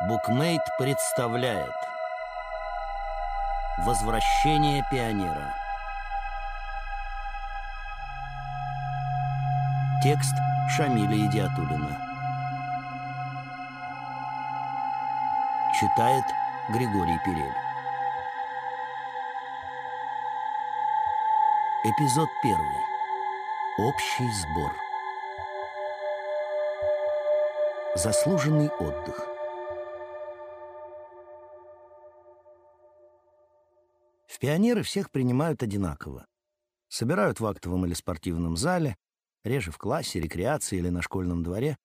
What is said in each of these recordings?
Букмейт представляет Возвращение пионера Текст Шамиля Идиатулина Читает Григорий Перель. Эпизод первый. Общий сбор. Заслуженный отдых Пионеры всех принимают одинаково. Собирают в актовом или спортивном зале, реже в классе, рекреации или на школьном дворе,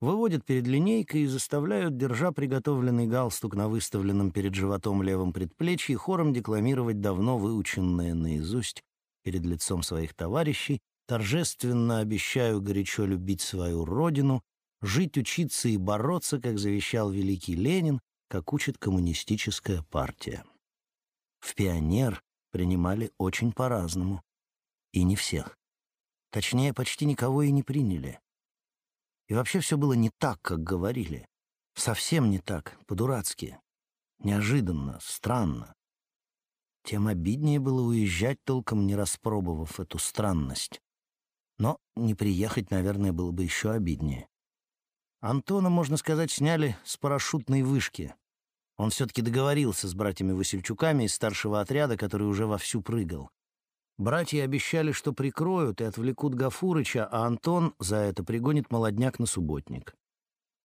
выводят перед линейкой и заставляют, держа приготовленный галстук на выставленном перед животом левом предплечье, хором декламировать давно выученное наизусть перед лицом своих товарищей, торжественно обещаю горячо любить свою родину, жить, учиться и бороться, как завещал великий Ленин, как учит коммунистическая партия в пионер принимали очень по-разному. И не всех. Точнее, почти никого и не приняли. И вообще все было не так, как говорили. Совсем не так, по-дурацки. Неожиданно, странно. Тем обиднее было уезжать, толком не распробовав эту странность. Но не приехать, наверное, было бы еще обиднее. Антона, можно сказать, сняли с парашютной вышки — он все-таки договорился с братьями Васильчуками из старшего отряда, который уже вовсю прыгал. Братья обещали, что прикроют и отвлекут Гафурыча, а Антон за это пригонит молодняк на субботник.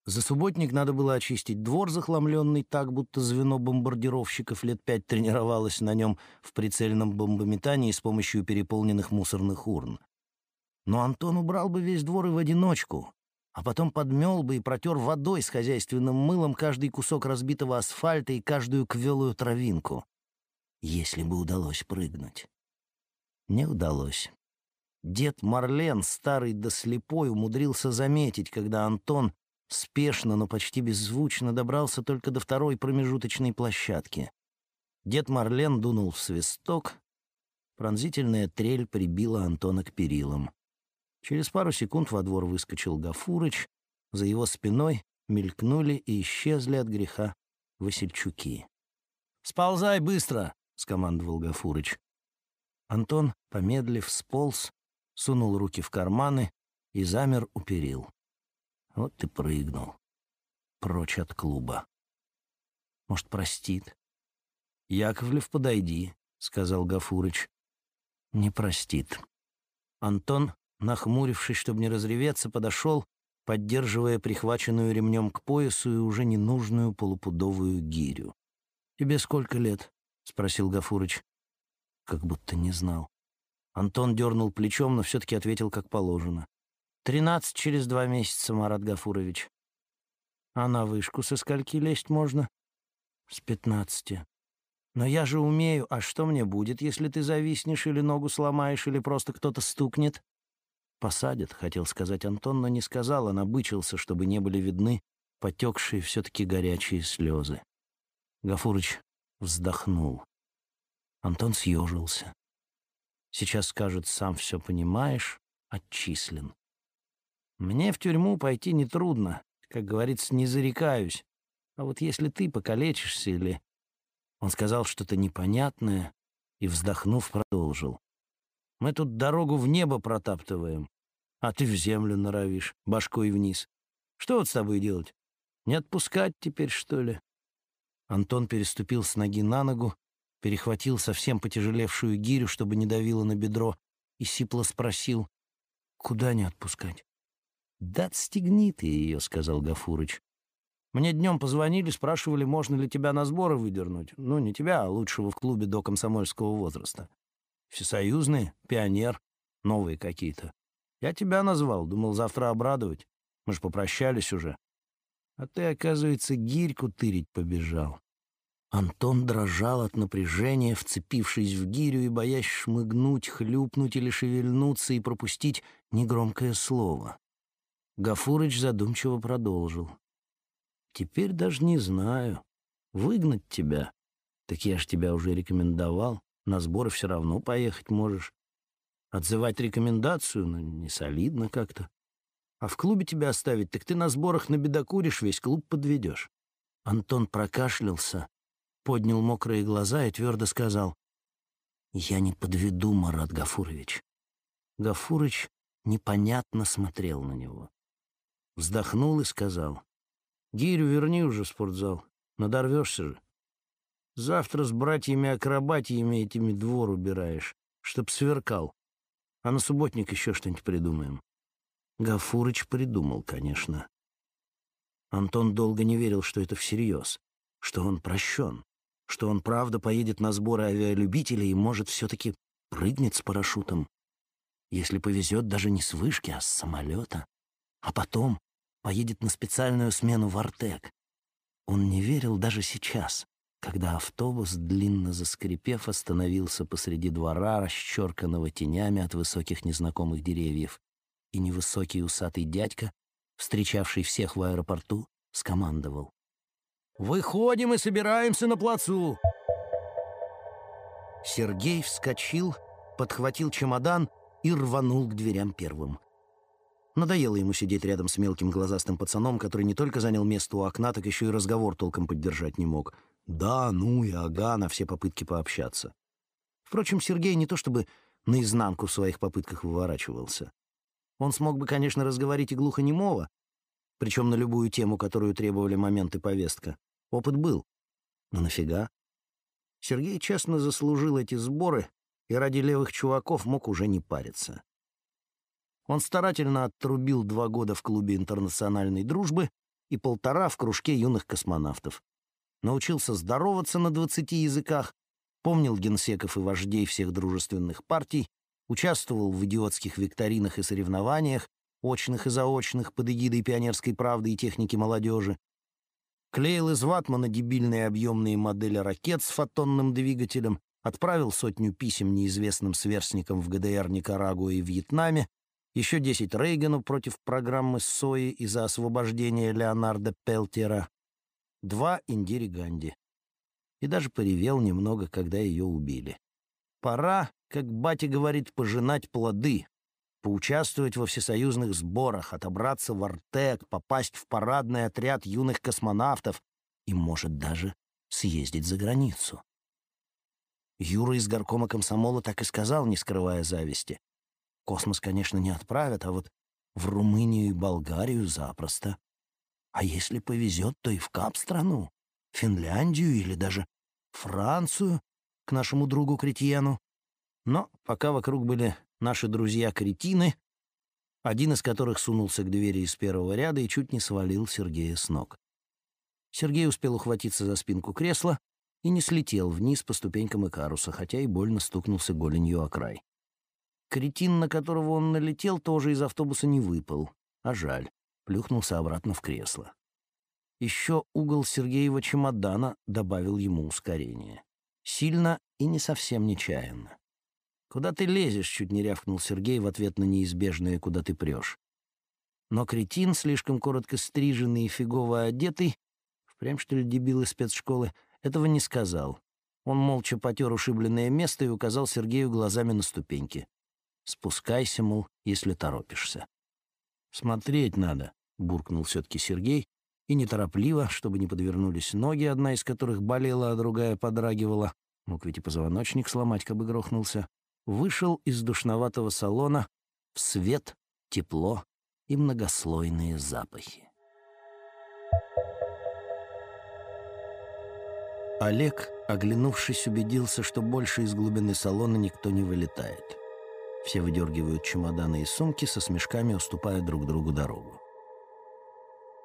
За субботник надо было очистить двор, захламленный так, будто звено бомбардировщиков лет пять тренировалось на нем в прицельном бомбометании с помощью переполненных мусорных урн. Но Антон убрал бы весь двор и в одиночку, а потом подмел бы и протер водой с хозяйственным мылом каждый кусок разбитого асфальта и каждую квелую травинку. Если бы удалось прыгнуть. Не удалось. Дед Марлен, старый да слепой, умудрился заметить, когда Антон спешно, но почти беззвучно добрался только до второй промежуточной площадки. Дед Марлен дунул в свисток. Пронзительная трель прибила Антона к перилам. Через пару секунд во двор выскочил Гафурыч, за его спиной мелькнули и исчезли от греха Васильчуки. «Сползай быстро!» — скомандовал Гафурыч. Антон, помедлив, сполз, сунул руки в карманы и замер у перил. Вот ты прыгнул. Прочь от клуба. Может, простит? «Яковлев, подойди», — сказал Гафурыч. «Не простит». Антон нахмурившись, чтобы не разреветься, подошел, поддерживая прихваченную ремнем к поясу и уже ненужную полупудовую гирю. «Тебе сколько лет?» — спросил Гафурыч. Как будто не знал. Антон дернул плечом, но все-таки ответил как положено. «Тринадцать через два месяца, Марат Гафурович». «А на вышку со скольки лезть можно?» «С пятнадцати». «Но я же умею, а что мне будет, если ты зависнешь или ногу сломаешь, или просто кто-то стукнет?» «Посадят», — хотел сказать Антон, но не сказал, а набычился, чтобы не были видны потекшие все-таки горячие слезы. Гафурыч вздохнул. Антон съежился. Сейчас скажет, сам все понимаешь, отчислен. Мне в тюрьму пойти нетрудно, как говорится, не зарекаюсь. А вот если ты покалечишься или... Он сказал что-то непонятное и, вздохнув, продолжил. Мы тут дорогу в небо протаптываем, а ты в землю норовишь, башкой вниз. Что вот с тобой делать? Не отпускать теперь, что ли?» Антон переступил с ноги на ногу, перехватил совсем потяжелевшую гирю, чтобы не давило на бедро, и сипло спросил, «Куда не отпускать?» «Да отстегни ты ее», — сказал Гафурыч. «Мне днем позвонили, спрашивали, можно ли тебя на сборы выдернуть. Ну, не тебя, а лучшего в клубе до комсомольского возраста. Всесоюзные, пионер, новые какие-то. Я тебя назвал, думал завтра обрадовать. Мы ж попрощались уже. А ты, оказывается, гирьку тырить побежал. Антон дрожал от напряжения, вцепившись в гирю и боясь шмыгнуть, хлюпнуть или шевельнуться и пропустить негромкое слово. Гафурыч задумчиво продолжил. «Теперь даже не знаю. Выгнать тебя? Так я ж тебя уже рекомендовал. На сборы все равно поехать можешь. Отзывать рекомендацию, ну, не солидно как-то. А в клубе тебя оставить, так ты на сборах набедокуришь, весь клуб подведешь. Антон прокашлялся, поднял мокрые глаза и твердо сказал, «Я не подведу, Марат Гафурович». Гафурыч непонятно смотрел на него. Вздохнул и сказал, «Гирю верни уже в спортзал, надорвешься же. Завтра с братьями-акробатиями этими двор убираешь, чтоб сверкал. А на субботник еще что-нибудь придумаем». Гафурыч придумал, конечно. Антон долго не верил, что это всерьез, что он прощен, что он правда поедет на сборы авиалюбителей и может все-таки прыгнет с парашютом. Если повезет, даже не с вышки, а с самолета. А потом поедет на специальную смену в Артек. Он не верил даже сейчас, когда автобус, длинно заскрипев, остановился посреди двора, расчерканного тенями от высоких незнакомых деревьев, и невысокий усатый дядька встречавший всех в аэропорту, скомандовал. «Выходим и собираемся на плацу!» Сергей вскочил, подхватил чемодан и рванул к дверям первым. Надоело ему сидеть рядом с мелким глазастым пацаном, который не только занял место у окна, так еще и разговор толком поддержать не мог. Да, ну и ага на все попытки пообщаться. Впрочем, Сергей не то чтобы наизнанку в своих попытках выворачивался. Он смог бы, конечно, разговорить и глухонемого, причем на любую тему, которую требовали моменты повестка. Опыт был. Но нафига? Сергей честно заслужил эти сборы и ради левых чуваков мог уже не париться. Он старательно отрубил два года в клубе интернациональной дружбы и полтора в кружке юных космонавтов. Научился здороваться на двадцати языках, помнил генсеков и вождей всех дружественных партий, участвовал в идиотских викторинах и соревнованиях, очных и заочных, под эгидой пионерской правды и техники молодежи, клеил из ватмана дебильные объемные модели ракет с фотонным двигателем, отправил сотню писем неизвестным сверстникам в ГДР, Никарагуа и Вьетнаме, еще десять Рейгану против программы СОИ из-за освобождения Леонарда Пелтера, два Индири Ганди. И даже поревел немного, когда ее убили. Пора, как батя говорит, пожинать плоды, поучаствовать во всесоюзных сборах, отобраться в Артек, попасть в парадный отряд юных космонавтов и, может, даже съездить за границу. Юра из горкома комсомола так и сказал, не скрывая зависти. Космос, конечно, не отправят, а вот в Румынию и Болгарию запросто. А если повезет, то и в Кап-страну, Финляндию или даже Францию, к нашему другу Кретьену. Но пока вокруг были наши друзья-кретины, один из которых сунулся к двери из первого ряда и чуть не свалил Сергея с ног. Сергей успел ухватиться за спинку кресла и не слетел вниз по ступенькам Икаруса, хотя и больно стукнулся голенью о край. Кретин, на которого он налетел, тоже из автобуса не выпал, а жаль, плюхнулся обратно в кресло. Еще угол Сергеева чемодана добавил ему ускорение. Сильно и не совсем нечаянно. «Куда ты лезешь?» — чуть не рявкнул Сергей в ответ на неизбежное «куда ты прешь». Но кретин, слишком коротко стриженный и фигово одетый, впрямь что ли дебил из спецшколы, этого не сказал. Он молча потер ушибленное место и указал Сергею глазами на ступеньки. «Спускайся, мол, если торопишься». «Смотреть надо», — буркнул все-таки Сергей и неторопливо, чтобы не подвернулись ноги, одна из которых болела, а другая подрагивала, мог ведь и позвоночник сломать, как бы грохнулся, вышел из душноватого салона в свет, тепло и многослойные запахи. Олег, оглянувшись, убедился, что больше из глубины салона никто не вылетает. Все выдергивают чемоданы и сумки, со смешками уступая друг другу дорогу.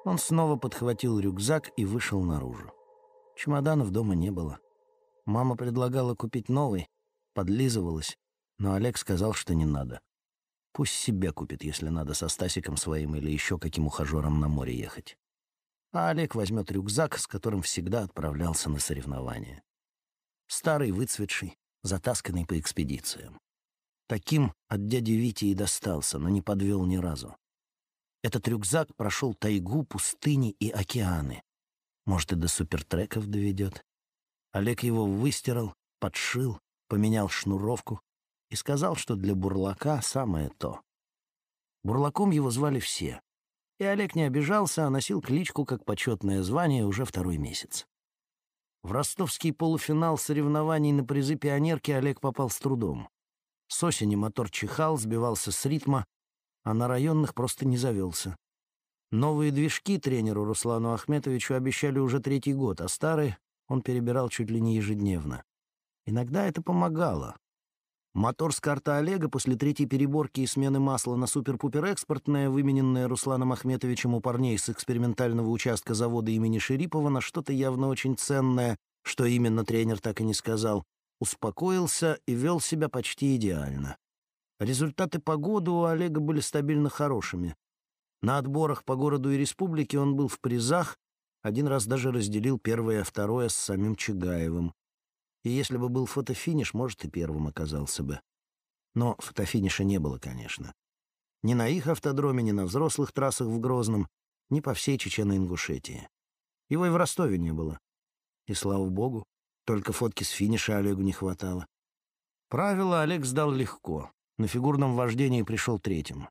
Он снова подхватил рюкзак и вышел наружу. Чемоданов дома не было. Мама предлагала купить новый, подлизывалась, но Олег сказал, что не надо. Пусть себе купит, если надо, со Стасиком своим или еще каким ухажером на море ехать. А Олег возьмет рюкзак, с которым всегда отправлялся на соревнования. Старый, выцветший, затасканный по экспедициям. Таким от дяди Вити и достался, но не подвел ни разу. Этот рюкзак прошел тайгу, пустыни и океаны. Может, и до супертреков доведет. Олег его выстирал, подшил, поменял шнуровку и сказал, что для бурлака самое то. Бурлаком его звали все. И Олег не обижался, а носил кличку как почетное звание уже второй месяц. В ростовский полуфинал соревнований на призы пионерки Олег попал с трудом. С осени мотор чихал, сбивался с ритма, а на районных просто не завелся. Новые движки тренеру Руслану Ахметовичу обещали уже третий год, а старые он перебирал чуть ли не ежедневно. Иногда это помогало. Мотор с карты Олега после третьей переборки и смены масла на супер-пупер экспортное, вымененное Русланом Ахметовичем у парней с экспериментального участка завода имени Шерипова на что-то явно очень ценное, что именно тренер так и не сказал, успокоился и вел себя почти идеально. Результаты по году у Олега были стабильно хорошими. На отборах по городу и республике он был в призах, один раз даже разделил первое и второе с самим Чигаевым. И если бы был фотофиниш, может, и первым оказался бы. Но фотофиниша не было, конечно. Ни на их автодроме, ни на взрослых трассах в Грозном, ни по всей Чечено-Ингушетии. Его и в Ростове не было. И слава богу, только фотки с финиша Олегу не хватало. Правила Олег сдал легко. На фигурном вождении пришел третьим.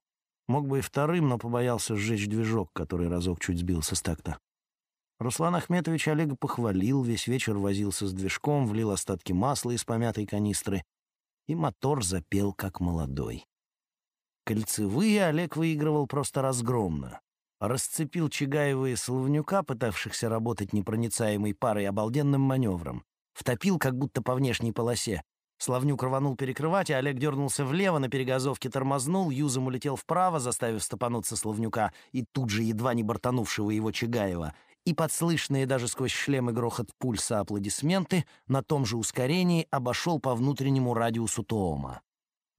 Мог бы и вторым, но побоялся сжечь движок, который разок чуть сбился с такта. Руслан Ахметович Олега похвалил, весь вечер возился с движком, влил остатки масла из помятой канистры, и мотор запел как молодой. Кольцевые Олег выигрывал просто разгромно. Расцепил Чигаева и Соловнюка, пытавшихся работать непроницаемой парой, обалденным маневром. Втопил, как будто по внешней полосе. Славнюк рванул перекрывать, а Олег дернулся влево, на перегазовке тормознул, юзом улетел вправо, заставив стопануться Славнюка и тут же едва не бортанувшего его Чигаева, и подслышные даже сквозь шлемы грохот пульса аплодисменты на том же ускорении обошел по внутреннему радиусу Тоома.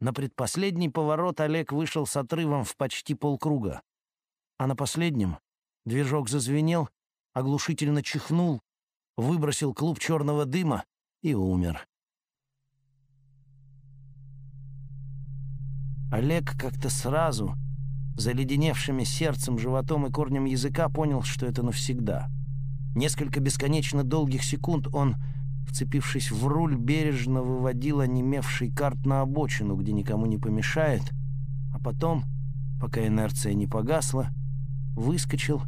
На предпоследний поворот Олег вышел с отрывом в почти полкруга. А на последнем движок зазвенел, оглушительно чихнул, выбросил клуб черного дыма и умер. Олег как-то сразу заледеневшими сердцем, животом и корнем языка понял, что это навсегда. Несколько бесконечно долгих секунд он, вцепившись в руль, бережно выводил онемевший карт на обочину, где никому не помешает, а потом, пока инерция не погасла, выскочил,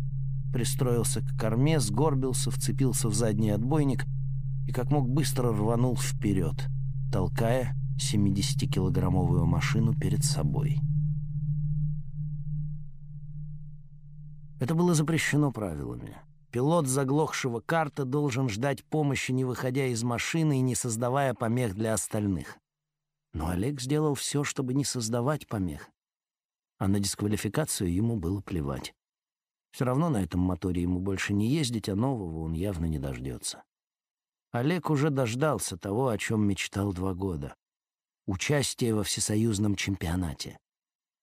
пристроился к корме, сгорбился, вцепился в задний отбойник и как мог быстро рванул вперед, толкая 70-килограммовую машину перед собой. Это было запрещено правилами. Пилот заглохшего карта должен ждать помощи, не выходя из машины и не создавая помех для остальных. Но Олег сделал все, чтобы не создавать помех. А на дисквалификацию ему было плевать. Все равно на этом моторе ему больше не ездить, а нового он явно не дождется. Олег уже дождался того, о чем мечтал два года. Участие во всесоюзном чемпионате.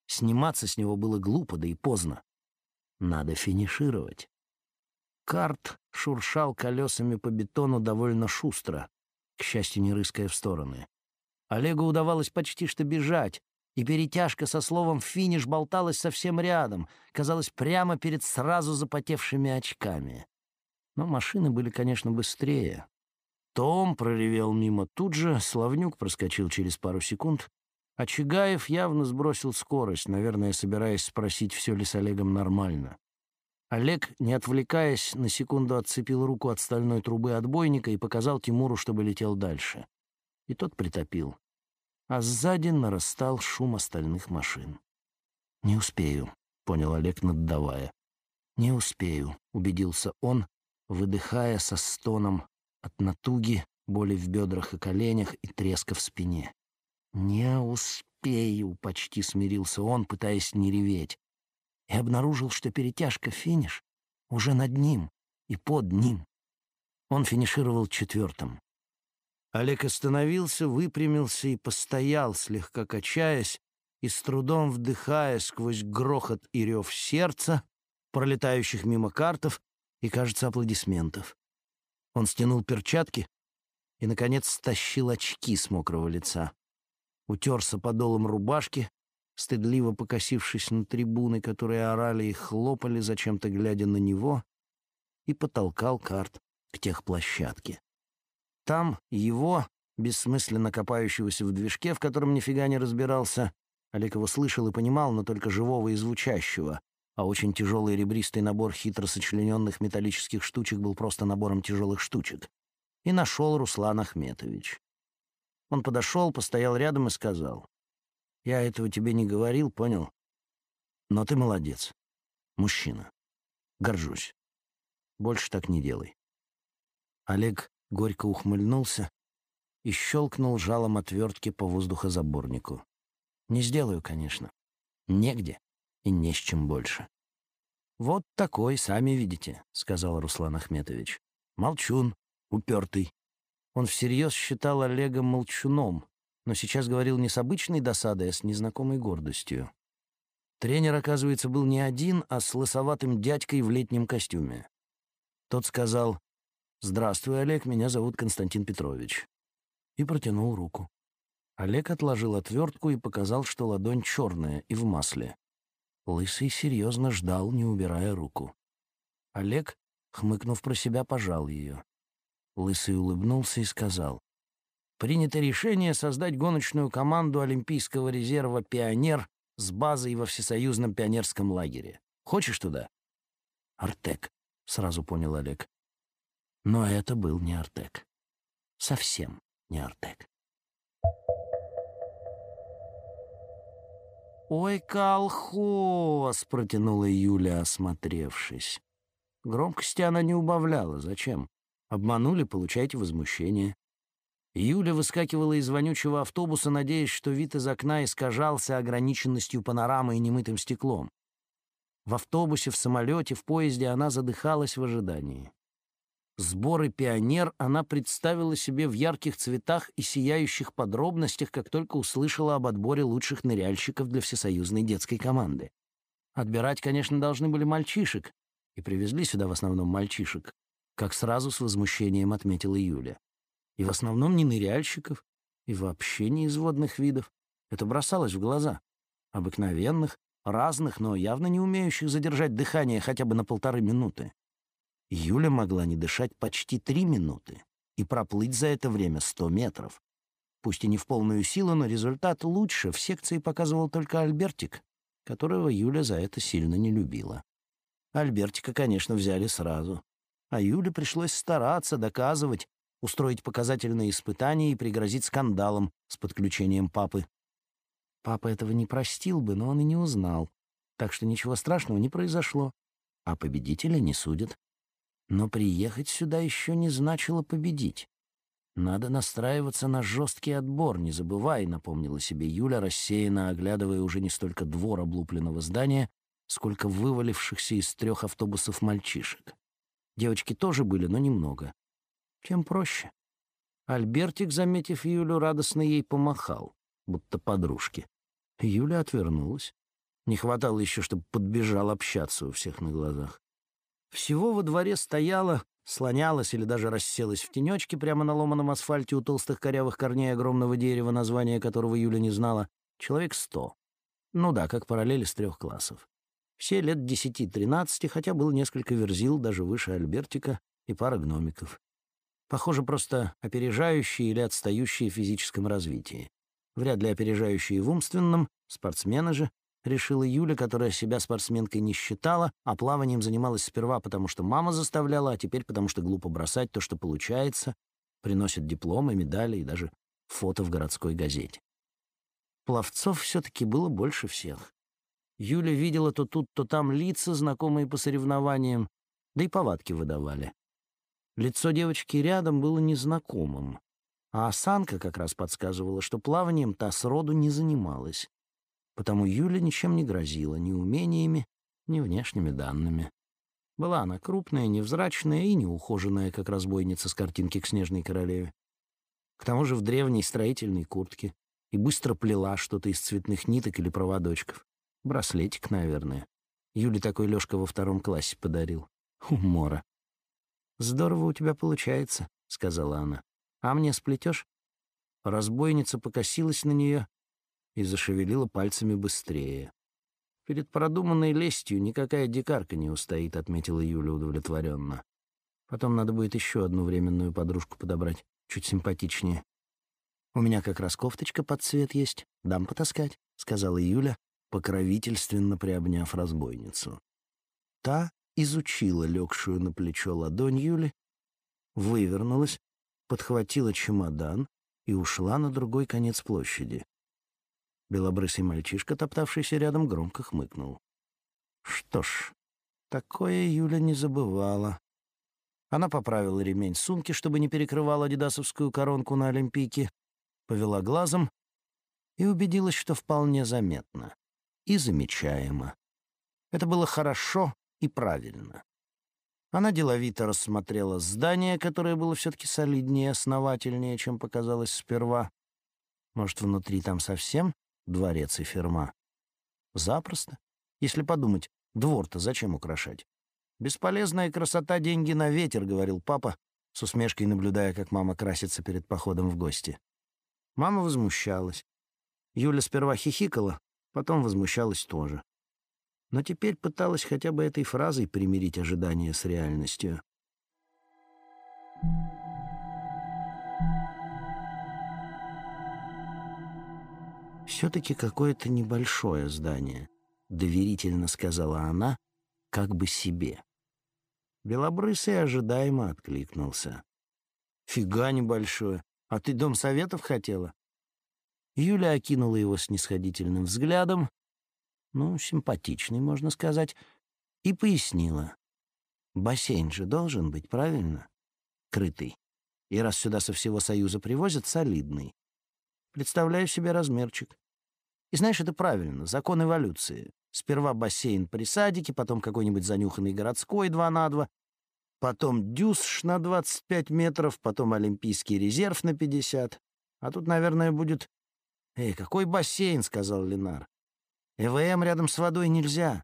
Сниматься с него было глупо, да и поздно. Надо финишировать. Карт шуршал колесами по бетону довольно шустро, к счастью, не рыская в стороны. Олегу удавалось почти что бежать, и перетяжка со словом «финиш» болталась совсем рядом, казалось, прямо перед сразу запотевшими очками. Но машины были, конечно, быстрее. Том проревел мимо тут же, Славнюк проскочил через пару секунд, а Чигаев явно сбросил скорость, наверное, собираясь спросить, все ли с Олегом нормально. Олег, не отвлекаясь, на секунду отцепил руку от стальной трубы отбойника и показал Тимуру, чтобы летел дальше. И тот притопил. А сзади нарастал шум остальных машин. «Не успею», — понял Олег, наддавая. «Не успею», — убедился он, выдыхая со стоном от натуги, боли в бедрах и коленях и треска в спине. «Не успею», — почти смирился он, пытаясь не реветь, и обнаружил, что перетяжка-финиш уже над ним и под ним. Он финишировал четвертым. Олег остановился, выпрямился и постоял, слегка качаясь и с трудом вдыхая сквозь грохот и рев сердца, пролетающих мимо картов и, кажется, аплодисментов. Он стянул перчатки и, наконец, стащил очки с мокрого лица утерся подолом рубашки, стыдливо покосившись на трибуны, которые орали и хлопали, зачем-то глядя на него, и потолкал карт к техплощадке. Там его, бессмысленно копающегося в движке, в котором нифига не разбирался, Олег его слышал и понимал, но только живого и звучащего, а очень тяжелый ребристый набор хитро сочлененных металлических штучек был просто набором тяжелых штучек. И нашел Руслан Ахметович. Он подошел, постоял рядом и сказал, «Я этого тебе не говорил, понял? Но ты молодец. Мужчина. Горжусь. Больше так не делай». Олег горько ухмыльнулся и щелкнул жалом отвертки по воздухозаборнику. «Не сделаю, конечно. Негде и не с чем больше». «Вот такой, сами видите», — сказал Руслан Ахметович. «Молчун, упертый». Он всерьез считал Олега молчуном, но сейчас говорил не с обычной досадой, а с незнакомой гордостью. Тренер, оказывается, был не один, а с лысоватым дядькой в летнем костюме. Тот сказал «Здравствуй, Олег, меня зовут Константин Петрович». И протянул руку. Олег отложил отвертку и показал, что ладонь черная и в масле. Лысый серьезно ждал, не убирая руку. Олег, хмыкнув про себя, пожал ее. Лысый улыбнулся и сказал. «Принято решение создать гоночную команду Олимпийского резерва «Пионер» с базой во Всесоюзном пионерском лагере. Хочешь туда?» «Артек», — сразу понял Олег. Но это был не Артек. Совсем не Артек. «Ой, колхоз!» — протянула Юля, осмотревшись. Громкости она не убавляла. Зачем? Обманули, получайте возмущение. Юля выскакивала из вонючего автобуса, надеясь, что вид из окна искажался ограниченностью панорамы и немытым стеклом. В автобусе, в самолете, в поезде она задыхалась в ожидании. Сборы «Пионер» она представила себе в ярких цветах и сияющих подробностях, как только услышала об отборе лучших ныряльщиков для всесоюзной детской команды. Отбирать, конечно, должны были мальчишек, и привезли сюда в основном мальчишек, как сразу с возмущением отметила Юля. И в основном не ныряльщиков, и вообще не из водных видов. Это бросалось в глаза. Обыкновенных, разных, но явно не умеющих задержать дыхание хотя бы на полторы минуты. Юля могла не дышать почти три минуты и проплыть за это время сто метров. Пусть и не в полную силу, но результат лучше. В секции показывал только Альбертик, которого Юля за это сильно не любила. Альбертика, конечно, взяли сразу. А Юле пришлось стараться, доказывать, устроить показательные испытания и пригрозить скандалом с подключением папы. Папа этого не простил бы, но он и не узнал. Так что ничего страшного не произошло. А победителя не судят. Но приехать сюда еще не значило победить. Надо настраиваться на жесткий отбор, не забывай, напомнила себе Юля, рассеянно оглядывая уже не столько двор облупленного здания, сколько вывалившихся из трех автобусов мальчишек. Девочки тоже были, но немного. Чем проще. Альбертик, заметив Юлю, радостно ей помахал, будто подружки. Юля отвернулась. Не хватало еще, чтобы подбежал общаться у всех на глазах. Всего во дворе стояла, слонялась или даже расселась в тенечке прямо на ломаном асфальте у толстых корявых корней огромного дерева, название которого Юля не знала, человек сто. Ну да, как параллели с трех классов. Все лет десяти-тринадцати, хотя было несколько верзил, даже выше Альбертика, и пара гномиков. Похоже, просто опережающие или отстающие в физическом развитии. Вряд ли опережающие в умственном, спортсмены же, решила Юля, которая себя спортсменкой не считала, а плаванием занималась сперва потому, что мама заставляла, а теперь потому, что глупо бросать то, что получается, приносит дипломы, медали и даже фото в городской газете. Пловцов все-таки было больше всех. Юля видела то тут, то там лица, знакомые по соревнованиям, да и повадки выдавали. Лицо девочки рядом было незнакомым, а осанка как раз подсказывала, что плаванием та сроду не занималась. Потому Юля ничем не грозила ни умениями, ни внешними данными. Была она крупная, невзрачная и неухоженная, как разбойница с картинки к снежной королеве. К тому же в древней строительной куртке и быстро плела что-то из цветных ниток или проводочков. Браслетик, наверное. Юле такой Лёшка во втором классе подарил. Умора. «Здорово у тебя получается», — сказала она. «А мне сплетешь?» Разбойница покосилась на нее и зашевелила пальцами быстрее. «Перед продуманной лестью никакая дикарка не устоит», — отметила Юля удовлетворенно. «Потом надо будет еще одну временную подружку подобрать, чуть симпатичнее». «У меня как раз кофточка под цвет есть, дам потаскать», — сказала Юля, покровительственно приобняв разбойницу. Та изучила легшую на плечо ладонь Юли, вывернулась, подхватила чемодан и ушла на другой конец площади. Белобрысый мальчишка, топтавшийся рядом, громко хмыкнул. Что ж, такое Юля не забывала. Она поправила ремень сумки, чтобы не перекрывала адидасовскую коронку на Олимпийке, повела глазом и убедилась, что вполне заметно и замечаемо. Это было хорошо и правильно. Она деловито рассмотрела здание, которое было все-таки солиднее и основательнее, чем показалось сперва. Может, внутри там совсем дворец и ферма? Запросто. Если подумать, двор-то зачем украшать? «Бесполезная красота, деньги на ветер», — говорил папа, с усмешкой наблюдая, как мама красится перед походом в гости. Мама возмущалась. Юля сперва хихикала, потом возмущалась тоже но теперь пыталась хотя бы этой фразой примирить ожидания с реальностью. «Все-таки какое-то небольшое здание», — доверительно сказала она, как бы себе. Белобрысый ожидаемо откликнулся. «Фига небольшое. А ты дом советов хотела?» Юля окинула его снисходительным взглядом, ну, симпатичный, можно сказать, и пояснила. Бассейн же должен быть, правильно? Крытый. И раз сюда со всего Союза привозят, солидный. Представляю себе размерчик. И знаешь, это правильно, закон эволюции. Сперва бассейн при садике, потом какой-нибудь занюханный городской 2 на 2, потом дюсш на 25 метров, потом олимпийский резерв на 50. А тут, наверное, будет... «Эй, какой бассейн?» — сказал Ленар. ЭВМ рядом с водой нельзя».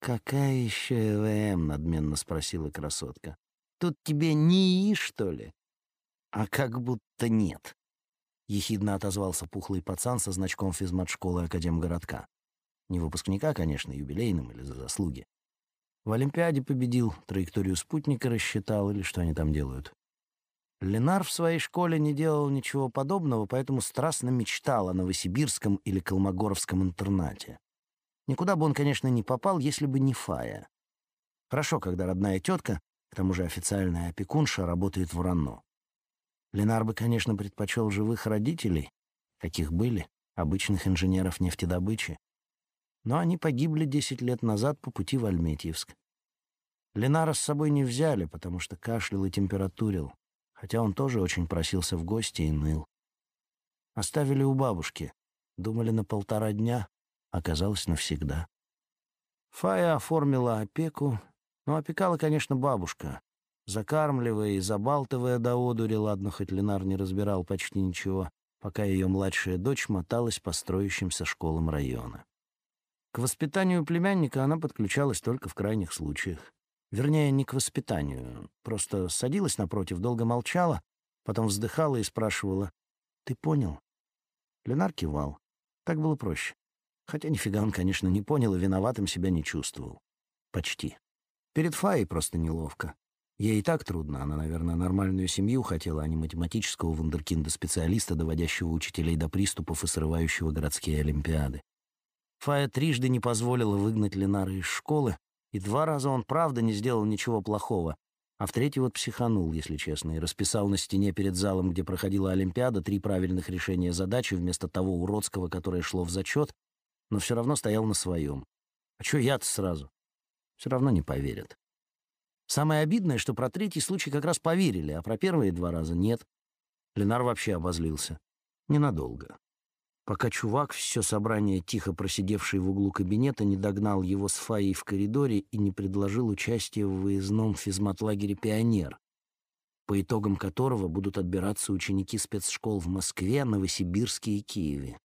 «Какая еще ЭВМ?» — надменно спросила красотка. «Тут тебе НИИ, что ли?» «А как будто нет», — ехидно отозвался пухлый пацан со значком физмат-школы Академгородка. Не выпускника, конечно, юбилейным или за заслуги. В Олимпиаде победил, траекторию спутника рассчитал или что они там делают. Ленар в своей школе не делал ничего подобного, поэтому страстно мечтал о новосибирском или калмогоровском интернате. Никуда бы он, конечно, не попал, если бы не Фая. Хорошо, когда родная тетка, к тому же официальная опекунша, работает в РАНО. Ленар бы, конечно, предпочел живых родителей, каких были, обычных инженеров нефтедобычи. Но они погибли 10 лет назад по пути в Альметьевск. Ленара с собой не взяли, потому что кашлял и температурил хотя он тоже очень просился в гости и ныл. Оставили у бабушки. Думали на полтора дня, оказалось навсегда. Фая оформила опеку, но опекала, конечно, бабушка, закармливая и забалтывая до одури, ладно, хоть Ленар не разбирал почти ничего, пока ее младшая дочь моталась по строящимся школам района. К воспитанию племянника она подключалась только в крайних случаях. Вернее, не к воспитанию. Просто садилась напротив, долго молчала, потом вздыхала и спрашивала, «Ты понял?» Ленар кивал. Так было проще. Хотя нифига он, конечно, не понял и виноватым себя не чувствовал. Почти. Перед Фаей просто неловко. Ей и так трудно. Она, наверное, нормальную семью хотела, а не математического вундеркинда-специалиста, доводящего учителей до приступов и срывающего городские олимпиады. Фая трижды не позволила выгнать Ленара из школы, и два раза он правда не сделал ничего плохого, а в третий вот психанул, если честно, и расписал на стене перед залом, где проходила Олимпиада, три правильных решения задачи вместо того уродского, которое шло в зачет, но все равно стоял на своем. А что я-то сразу? Все равно не поверят. Самое обидное, что про третий случай как раз поверили, а про первые два раза нет. Ленар вообще обозлился. Ненадолго пока чувак, все собрание тихо просидевший в углу кабинета, не догнал его с Фаей в коридоре и не предложил участие в выездном физматлагере «Пионер», по итогам которого будут отбираться ученики спецшкол в Москве, Новосибирске и Киеве.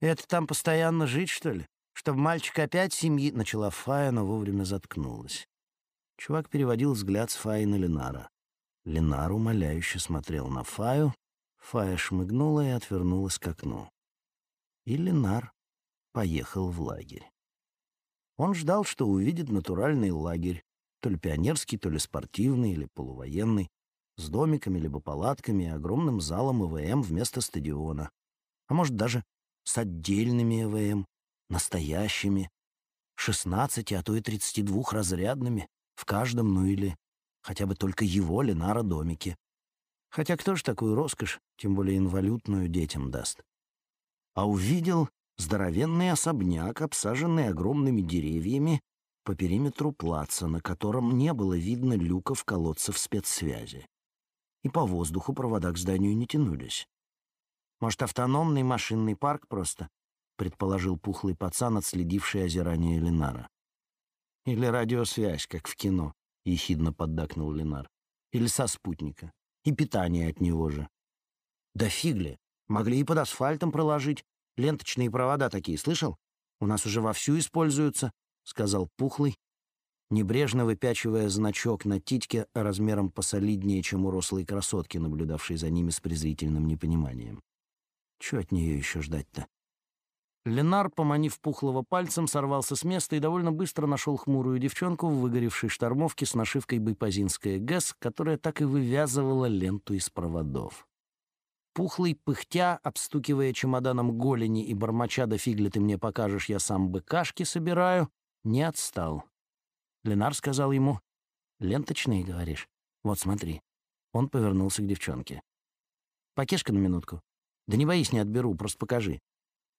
«Это там постоянно жить, что ли? Чтобы мальчик опять семьи...» — начала Фая, но вовремя заткнулась. Чувак переводил взгляд с Фаи на Ленара. Ленар умоляюще смотрел на Фаю, Фая шмыгнула и отвернулась к окну и Ленар поехал в лагерь. Он ждал, что увидит натуральный лагерь, то ли пионерский, то ли спортивный или полувоенный, с домиками либо палатками и огромным залом ИВМ вместо стадиона, а может даже с отдельными ИВМ, настоящими, 16, а то и 32 разрядными, в каждом, ну или хотя бы только его Ленара домике. Хотя кто ж такую роскошь, тем более инвалютную, детям даст? А увидел здоровенный особняк, обсаженный огромными деревьями по периметру плаца, на котором не было видно люков колодцев спецсвязи. И по воздуху провода к зданию не тянулись. Может, автономный машинный парк просто? предположил пухлый пацан, отследивший озирание Ленара. Или радиосвязь, как в кино, ехидно поддакнул Ленар. Или со спутника. И питание от него же. Да фигли. Могли и под асфальтом проложить. Ленточные провода такие, слышал? У нас уже вовсю используются, сказал пухлый, небрежно выпячивая значок на титьке размером посолиднее, чем у рослой красотки, наблюдавшей за ними с презрительным непониманием. Чего от нее еще ждать-то? Ленар, поманив пухлого пальцем, сорвался с места и довольно быстро нашел хмурую девчонку в выгоревшей штормовке с нашивкой «Байпазинская ГЭС», которая так и вывязывала ленту из проводов. Пухлый, пыхтя, обстукивая чемоданом голени и бормоча «Да фигли ты мне покажешь, я сам быкашки собираю», не отстал. Ленар сказал ему «Ленточные, говоришь? Вот смотри». Он повернулся к девчонке. «Покешка на минутку. Да не боись, не отберу, просто покажи».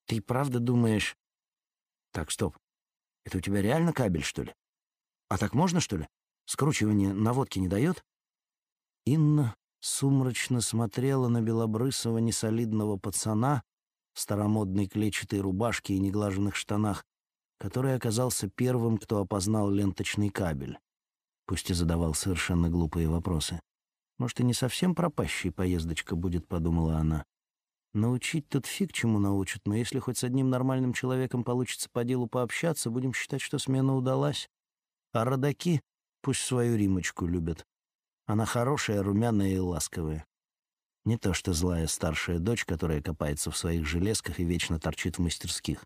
Ты правда думаешь... Так, стоп. Это у тебя реально кабель, что ли? А так можно, что ли? Скручивание наводки не дает? Инна сумрачно смотрела на белобрысого несолидного пацана в старомодной клетчатой рубашке и неглаженных штанах, который оказался первым, кто опознал ленточный кабель, пусть и задавал совершенно глупые вопросы. «Может, и не совсем пропащей поездочка будет», — подумала она. Научить тут фиг чему научат, но если хоть с одним нормальным человеком получится по делу пообщаться, будем считать, что смена удалась. А родаки пусть свою Римочку любят. Она хорошая, румяная и ласковая. Не то что злая старшая дочь, которая копается в своих железках и вечно торчит в мастерских.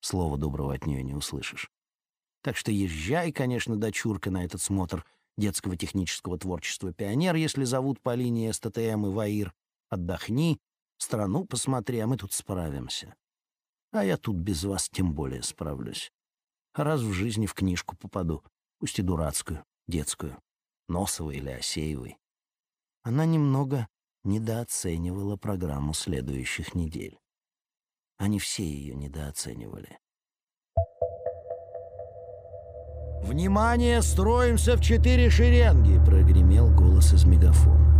Слова доброго от нее не услышишь. Так что езжай, конечно, дочурка, на этот смотр детского технического творчества «Пионер», если зовут по линии СТТМ и ВАИР. Отдохни, Страну посмотри, а мы тут справимся. А я тут без вас тем более справлюсь. Раз в жизни в книжку попаду, пусть и дурацкую, детскую, Носовой или Осеевой. Она немного недооценивала программу следующих недель. Они все ее недооценивали. «Внимание! Строимся в четыре шеренги!» — прогремел голос из мегафона.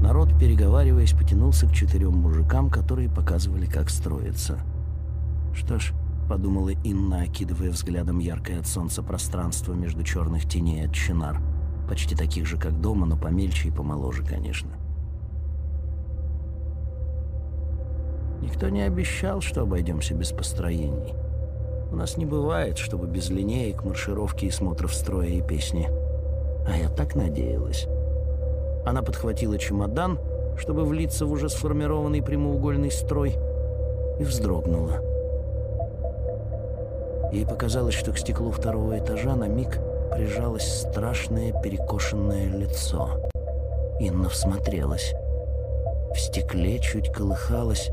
Народ, переговариваясь, потянулся к четырем мужикам, которые показывали, как строиться. «Что ж», — подумала Инна, окидывая взглядом яркое от солнца пространство между черных теней от чинар, почти таких же, как дома, но помельче и помоложе, конечно. Никто не обещал, что обойдемся без построений. У нас не бывает, чтобы без линеек, маршировки и смотров строя и песни. А я так надеялась. Она подхватила чемодан, чтобы влиться в уже сформированный прямоугольный строй, и вздрогнула. Ей показалось, что к стеклу второго этажа на миг прижалось страшное перекошенное лицо. Инна всмотрелась. В стекле чуть колыхалось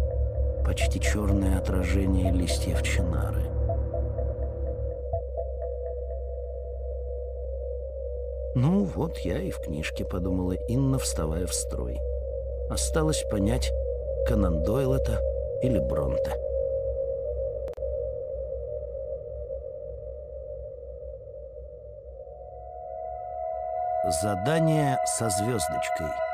почти черное отражение листьев чинары. «Ну, вот я и в книжке», — подумала Инна, вставая в строй. Осталось понять, Конан Дойл это или Бронте. Задание со звездочкой —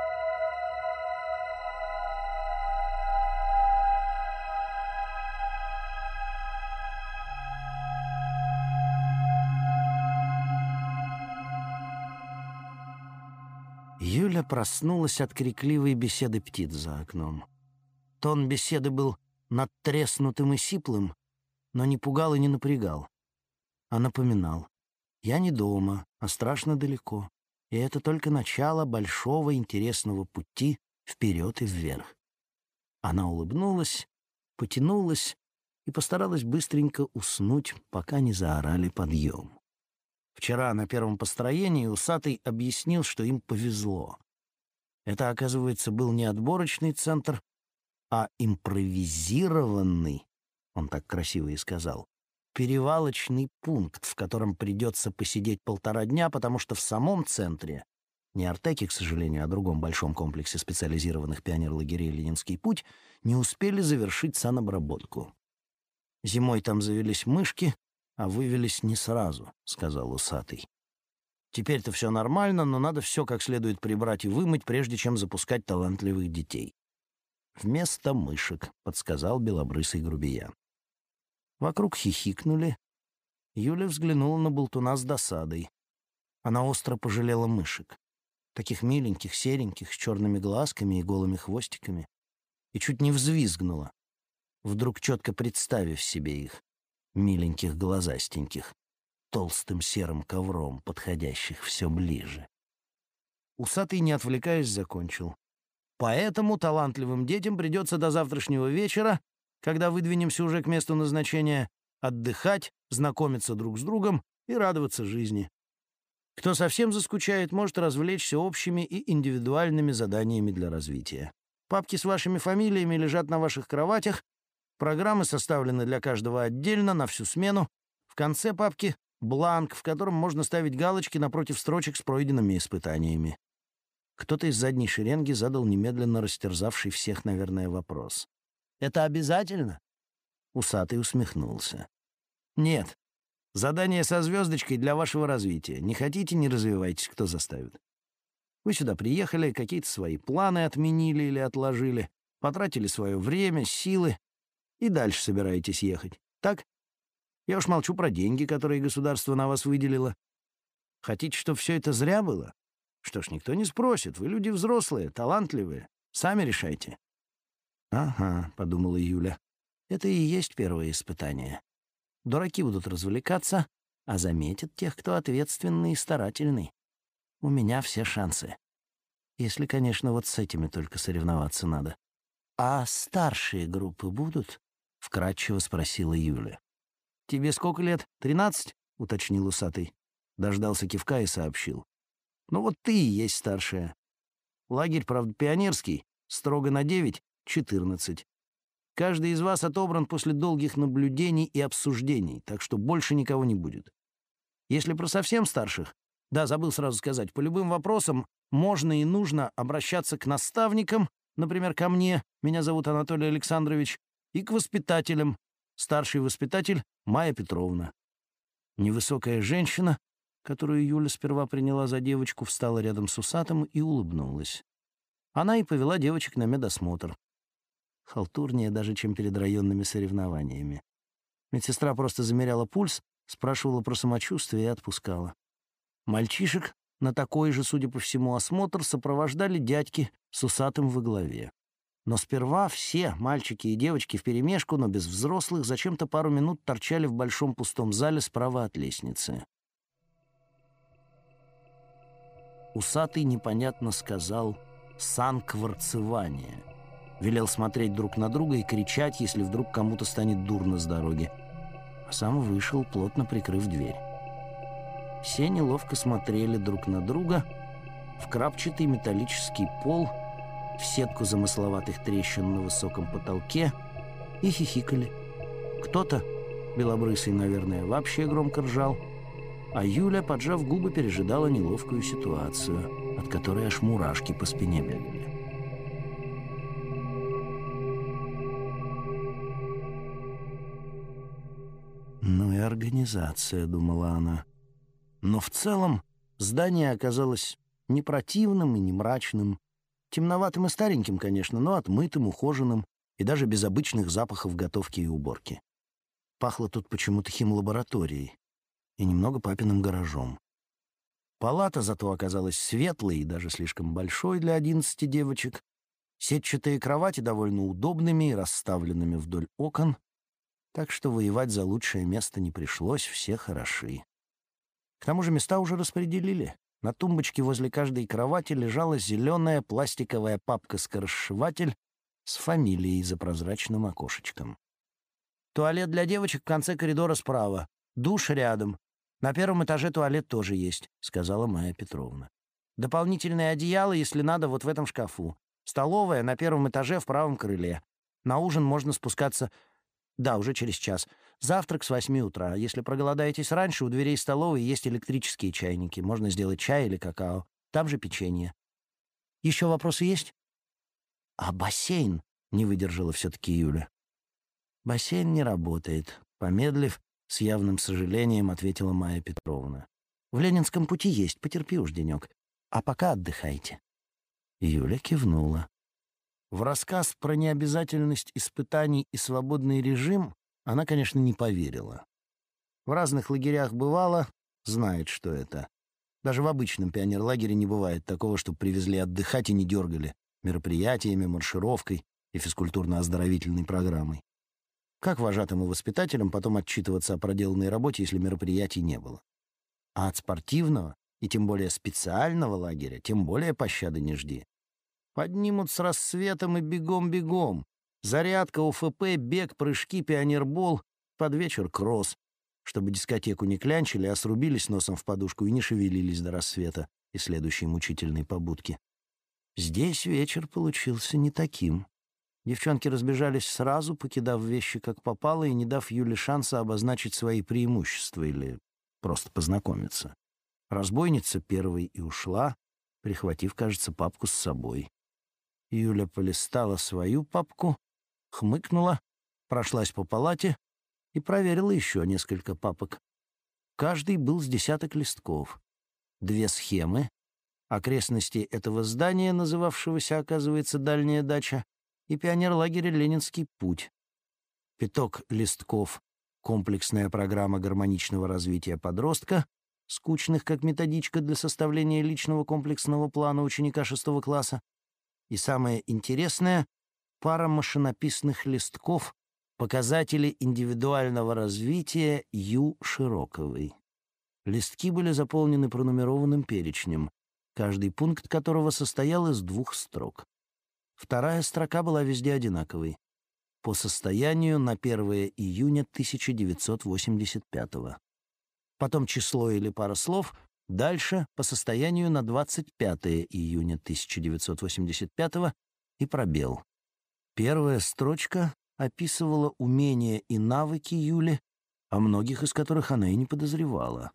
проснулась от крикливой беседы птиц за окном. Тон беседы был надтреснутым и сиплым, но не пугал и не напрягал, а напоминал. «Я не дома, а страшно далеко, и это только начало большого интересного пути вперед и вверх». Она улыбнулась, потянулась и постаралась быстренько уснуть, пока не заорали подъем. Вчера на первом построении Усатый объяснил, что им повезло. Это, оказывается, был не отборочный центр, а импровизированный он так красиво и сказал, перевалочный пункт, в котором придется посидеть полтора дня, потому что в самом центре, не Артеке, к сожалению, а другом большом комплексе специализированных пионерлагерей «Ленинский путь», не успели завершить санобработку. Зимой там завелись мышки, а вывелись не сразу, — сказал усатый. Теперь-то все нормально, но надо все как следует прибрать и вымыть, прежде чем запускать талантливых детей. «Вместо мышек», — подсказал белобрысый грубиян. Вокруг хихикнули. Юля взглянула на болтуна с досадой. Она остро пожалела мышек. Таких миленьких, сереньких, с черными глазками и голыми хвостиками. И чуть не взвизгнула, вдруг четко представив себе их, миленьких глазастеньких, толстым серым ковром, подходящих все ближе. Усатый, не отвлекаясь, закончил. Поэтому талантливым детям придется до завтрашнего вечера, когда выдвинемся уже к месту назначения, отдыхать, знакомиться друг с другом и радоваться жизни. Кто совсем заскучает, может развлечься общими и индивидуальными заданиями для развития. Папки с вашими фамилиями лежат на ваших кроватях, программы составлены для каждого отдельно, на всю смену. В конце папки — бланк, в котором можно ставить галочки напротив строчек с пройденными испытаниями. Кто-то из задней шеренги задал немедленно растерзавший всех, наверное, вопрос. «Это обязательно?» Усатый усмехнулся. «Нет. Задание со звездочкой для вашего развития. Не хотите — не развивайтесь, кто заставит. Вы сюда приехали, какие-то свои планы отменили или отложили, потратили свое время, силы и дальше собираетесь ехать. Так? Я уж молчу про деньги, которые государство на вас выделило. Хотите, чтобы все это зря было? Что ж, никто не спросит. Вы люди взрослые, талантливые. Сами решайте. «Ага», — подумала Юля, — «это и есть первое испытание. Дураки будут развлекаться, а заметят тех, кто ответственный и старательный. У меня все шансы. Если, конечно, вот с этими только соревноваться надо. А старшие группы будут?» — вкратчиво спросила Юля. «Тебе сколько лет? Тринадцать?» — уточнил усатый. Дождался кивка и сообщил. Ну вот ты и есть старшая. Лагерь, правда, пионерский, строго на девять, четырнадцать. Каждый из вас отобран после долгих наблюдений и обсуждений, так что больше никого не будет. Если про совсем старших, да, забыл сразу сказать, по любым вопросам можно и нужно обращаться к наставникам, например, ко мне, меня зовут Анатолий Александрович, и к воспитателям, старший воспитатель Майя Петровна. Невысокая женщина, которую Юля сперва приняла за девочку, встала рядом с усатым и улыбнулась. Она и повела девочек на медосмотр. Халтурнее даже, чем перед районными соревнованиями. Медсестра просто замеряла пульс, спрашивала про самочувствие и отпускала. Мальчишек на такой же, судя по всему, осмотр сопровождали дядьки с усатым во главе. Но сперва все, мальчики и девочки вперемешку, но без взрослых, зачем-то пару минут торчали в большом пустом зале справа от лестницы. Усатый непонятно сказал «санкварцевание». Велел смотреть друг на друга и кричать, если вдруг кому-то станет дурно с дороги. А сам вышел, плотно прикрыв дверь. Все неловко смотрели друг на друга в крапчатый металлический пол, в сетку замысловатых трещин на высоком потолке и хихикали. Кто-то, белобрысый, наверное, вообще громко ржал — а Юля, поджав губы, пережидала неловкую ситуацию, от которой аж мурашки по спине бегали. «Ну и организация», — думала она. Но в целом здание оказалось не противным и не мрачным, темноватым и стареньким, конечно, но отмытым, ухоженным и даже без обычных запахов готовки и уборки. Пахло тут почему-то химлабораторией и немного папиным гаражом. Палата зато оказалась светлой и даже слишком большой для одиннадцати девочек. Сетчатые кровати довольно удобными и расставленными вдоль окон, так что воевать за лучшее место не пришлось, все хороши. К тому же места уже распределили. На тумбочке возле каждой кровати лежала зеленая пластиковая папка-скоросшиватель с фамилией за прозрачным окошечком. Туалет для девочек в конце коридора справа, душ рядом, «На первом этаже туалет тоже есть», — сказала Майя Петровна. «Дополнительное одеяло, если надо, вот в этом шкафу. Столовая на первом этаже в правом крыле. На ужин можно спускаться Да, уже через час. Завтрак с восьми утра. Если проголодаетесь раньше, у дверей столовой есть электрические чайники. Можно сделать чай или какао. Там же печенье. Еще вопросы есть? А бассейн? Не выдержала все-таки Юля. Бассейн не работает. Помедлив, с явным сожалением ответила Майя Петровна. В Ленинском пути есть, потерпи уж денек. А пока отдыхайте. Юля кивнула. В рассказ про необязательность испытаний и свободный режим она, конечно, не поверила. В разных лагерях бывало, знает, что это. Даже в обычном пионерлагере не бывает такого, чтобы привезли отдыхать и не дергали мероприятиями, маршировкой и физкультурно-оздоровительной программой. Как вожатым и воспитателям потом отчитываться о проделанной работе, если мероприятий не было? А от спортивного и тем более специального лагеря тем более пощады не жди. Поднимут с рассветом и бегом-бегом. Зарядка, УФП, бег, прыжки, пионербол, под вечер кросс, чтобы дискотеку не клянчили, а срубились носом в подушку и не шевелились до рассвета и следующей мучительной побудки. Здесь вечер получился не таким. Девчонки разбежались сразу, покидав вещи как попало и не дав Юле шанса обозначить свои преимущества или просто познакомиться. Разбойница первой и ушла, прихватив, кажется, папку с собой. Юля полистала свою папку, хмыкнула, прошлась по палате и проверила еще несколько папок. Каждый был с десяток листков. Две схемы, окрестности этого здания, называвшегося, оказывается, «Дальняя дача», и пионерлагеря «Ленинский путь». Пяток листков «Комплексная программа гармоничного развития подростка», скучных как методичка для составления личного комплексного плана ученика шестого класса, и самое интересное — пара машинописных листков «Показатели индивидуального развития Ю. Широковой». Листки были заполнены пронумерованным перечнем, каждый пункт которого состоял из двух строк. Вторая строка была везде одинаковой. По состоянию на 1 июня 1985 -го. Потом число или пара слов, Дальше по состоянию на 25 июня 1985 и пробел. Первая строчка описывала умения и навыки Юли, о многих из которых она и не подозревала.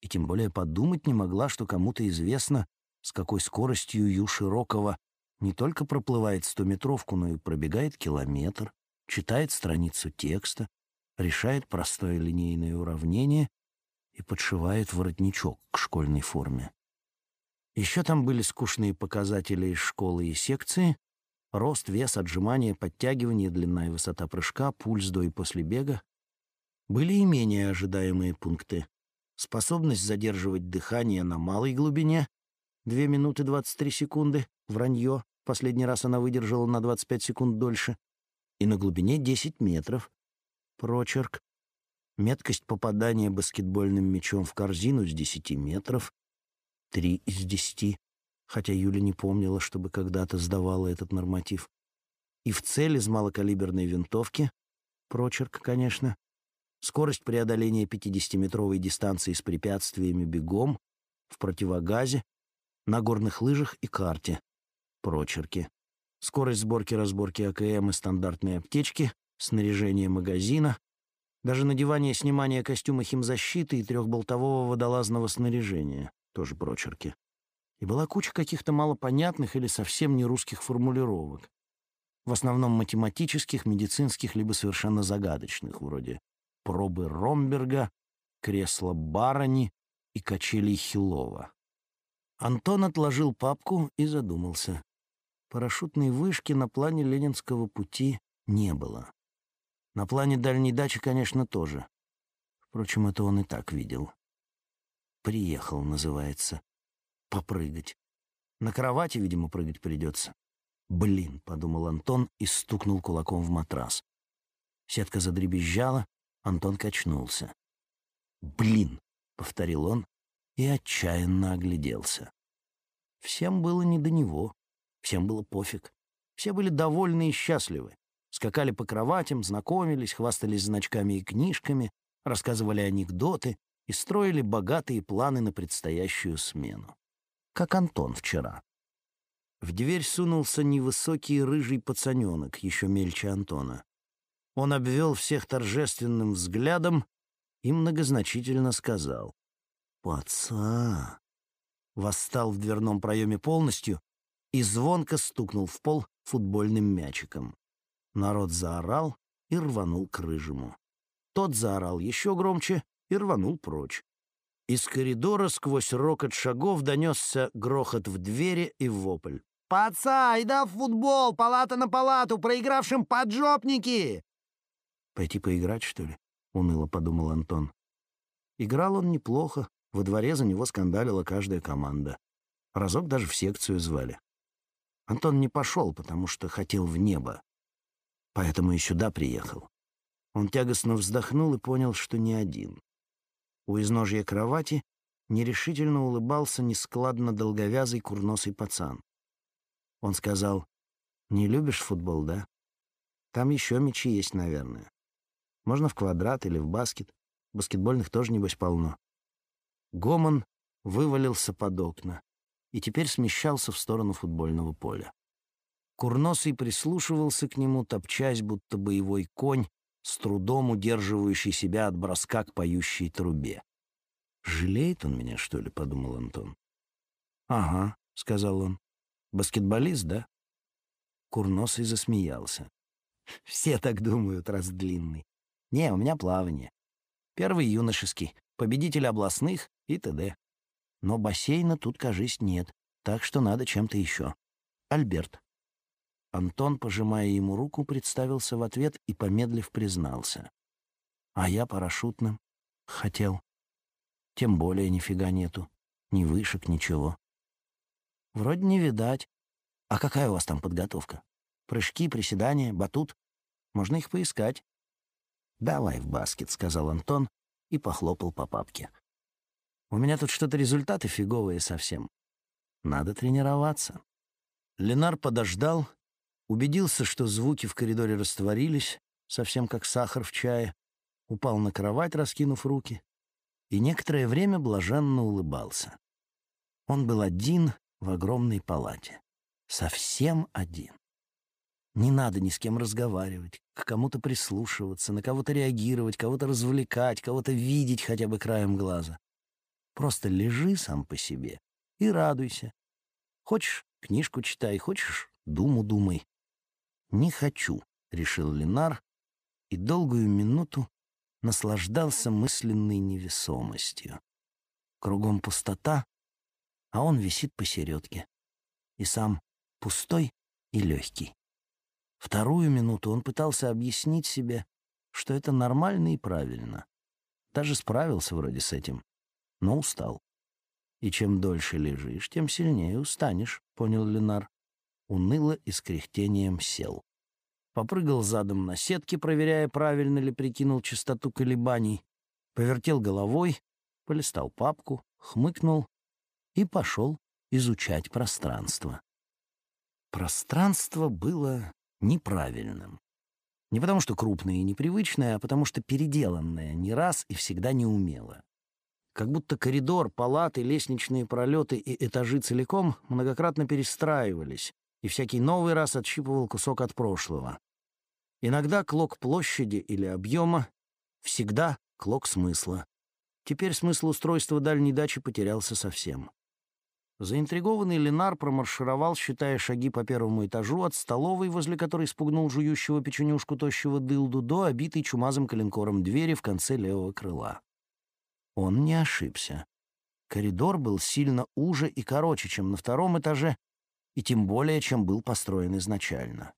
И тем более подумать не могла, что кому-то известно, с какой скоростью Ю Широкого не только проплывает стометровку, но и пробегает километр, читает страницу текста, решает простое линейное уравнение и подшивает воротничок к школьной форме. Еще там были скучные показатели из школы и секции, рост, вес, отжимания, подтягивание, длина и высота прыжка, пульс до и после бега. Были и менее ожидаемые пункты. Способность задерживать дыхание на малой глубине — 2 минуты 23 секунды, вранье, последний раз она выдержала на 25 секунд дольше, и на глубине 10 метров, прочерк, Меткость попадания баскетбольным мячом в корзину с 10 метров. Три из десяти, хотя Юля не помнила, чтобы когда-то сдавала этот норматив. И в цель из малокалиберной винтовки, прочерк, конечно, скорость преодоления 50-метровой дистанции с препятствиями бегом, в противогазе, на горных лыжах и карте, прочерки, скорость сборки-разборки АКМ и стандартной аптечки, снаряжение магазина, даже надевание и снимание костюма химзащиты и трехболтового водолазного снаряжения — тоже прочерки. И была куча каких-то малопонятных или совсем не русских формулировок. В основном математических, медицинских, либо совершенно загадочных, вроде пробы Ромберга, кресла Барани и качелей Хилова. Антон отложил папку и задумался. Парашютной вышки на плане Ленинского пути не было. На плане дальней дачи, конечно, тоже. Впрочем, это он и так видел. «Приехал» называется. Попрыгать. На кровати, видимо, прыгать придется. «Блин», — подумал Антон и стукнул кулаком в матрас. Сетка задребезжала, Антон качнулся. «Блин», — повторил он и отчаянно огляделся. Всем было не до него, всем было пофиг. Все были довольны и счастливы. Скакали по кроватям, знакомились, хвастались значками и книжками, рассказывали анекдоты и строили богатые планы на предстоящую смену. Как Антон вчера. В дверь сунулся невысокий рыжий пацаненок, еще мельче Антона. Он обвел всех торжественным взглядом и многозначительно сказал «Паца!» Восстал в дверном проеме полностью и звонко стукнул в пол футбольным мячиком. Народ заорал и рванул к рыжему. Тот заорал еще громче и рванул прочь. Из коридора сквозь рокот шагов донесся грохот в двери и вопль. «Паца, да в футбол, палата на палату, проигравшим поджопники!» «Пойти поиграть, что ли?» — уныло подумал Антон. Играл он неплохо, во дворе за него скандалила каждая команда. Разок даже в секцию звали. Антон не пошел, потому что хотел в небо. Поэтому и сюда приехал. Он тягостно вздохнул и понял, что не один. У изножья кровати нерешительно улыбался нескладно долговязый курносый пацан. Он сказал, «Не любишь футбол, да? Там еще мячи есть, наверное. Можно в квадрат или в баскет. Баскетбольных тоже, небось, полно». Гомон вывалился под окна и теперь смещался в сторону футбольного поля. Курносый прислушивался к нему, топчась, будто боевой конь, с трудом удерживающий себя от броска к поющей трубе. «Жалеет он меня, что ли?» — подумал Антон. «Ага», — сказал он. Баскетболист, да?» Курносый засмеялся. «Все так думают, раз длинный. Не, у меня плавание. Первый юношеский, победитель областных и т.д. Но бассейна тут, кажись, нет, так что надо чем-то еще. Альберт». Антон, пожимая ему руку, представился в ответ и, помедлив, признался. «А я парашютным. Хотел. Тем более нифига нету. Ни вышек, ничего. Вроде не видать. А какая у вас там подготовка? Прыжки, приседания, батут? Можно их поискать. «Давай в баскет», — сказал Антон и похлопал по папке. «У меня тут что-то результаты фиговые совсем. Надо тренироваться». Ленар подождал, убедился, что звуки в коридоре растворились, совсем как сахар в чае, упал на кровать, раскинув руки, и некоторое время блаженно улыбался. Он был один в огромной палате. Совсем один. Не надо ни с кем разговаривать, к кому-то прислушиваться, на кого-то реагировать, кого-то развлекать, кого-то видеть хотя бы краем глаза. Просто лежи сам по себе и радуйся. Хочешь — книжку читай, хочешь — думу думай. «Не хочу», — решил Ленар, и долгую минуту наслаждался мысленной невесомостью. Кругом пустота, а он висит посередке. И сам пустой и легкий. Вторую минуту он пытался объяснить себе, что это нормально и правильно. Даже справился вроде с этим, но устал. И чем дольше лежишь, тем сильнее устанешь, понял Ленар. Уныло и с кряхтением сел. Попрыгал задом на сетке, проверяя, правильно ли прикинул частоту колебаний. Повертел головой, полистал папку, хмыкнул и пошел изучать пространство. Пространство было неправильным. Не потому что крупное и непривычное, а потому что переделанное не раз и всегда не умело. Как будто коридор, палаты, лестничные пролеты и этажи целиком многократно перестраивались, и всякий новый раз отщипывал кусок от прошлого. Иногда клок площади или объема, всегда клок смысла. Теперь смысл устройства дальней дачи потерялся совсем. Заинтригованный Ленар промаршировал, считая шаги по первому этажу, от столовой, возле которой спугнул жующего печенюшку тощего дылду, до обитой чумазым коленкором двери в конце левого крыла. Он не ошибся. Коридор был сильно уже и короче, чем на втором этаже, и тем более, чем был построен изначально.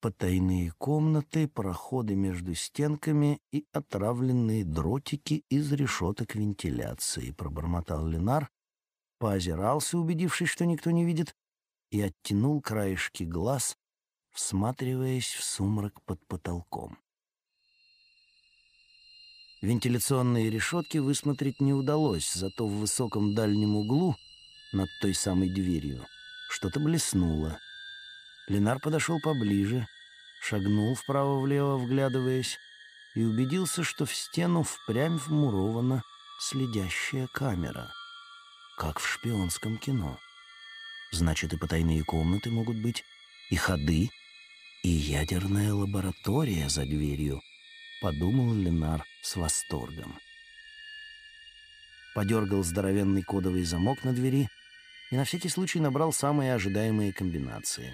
Потайные комнаты, проходы между стенками и отравленные дротики из решеток вентиляции, пробормотал Ленар, поозирался, убедившись, что никто не видит, и оттянул краешки глаз, всматриваясь в сумрак под потолком. Вентиляционные решетки высмотреть не удалось, зато в высоком дальнем углу, над той самой дверью, что-то блеснуло. Ленар подошел поближе, шагнул вправо-влево, вглядываясь, и убедился, что в стену впрямь вмурована следящая камера — как в шпионском кино. Значит, и потайные комнаты могут быть, и ходы. И ядерная лаборатория за дверью, подумал Ленар с восторгом. Подергал здоровенный кодовый замок на двери и на всякий случай набрал самые ожидаемые комбинации.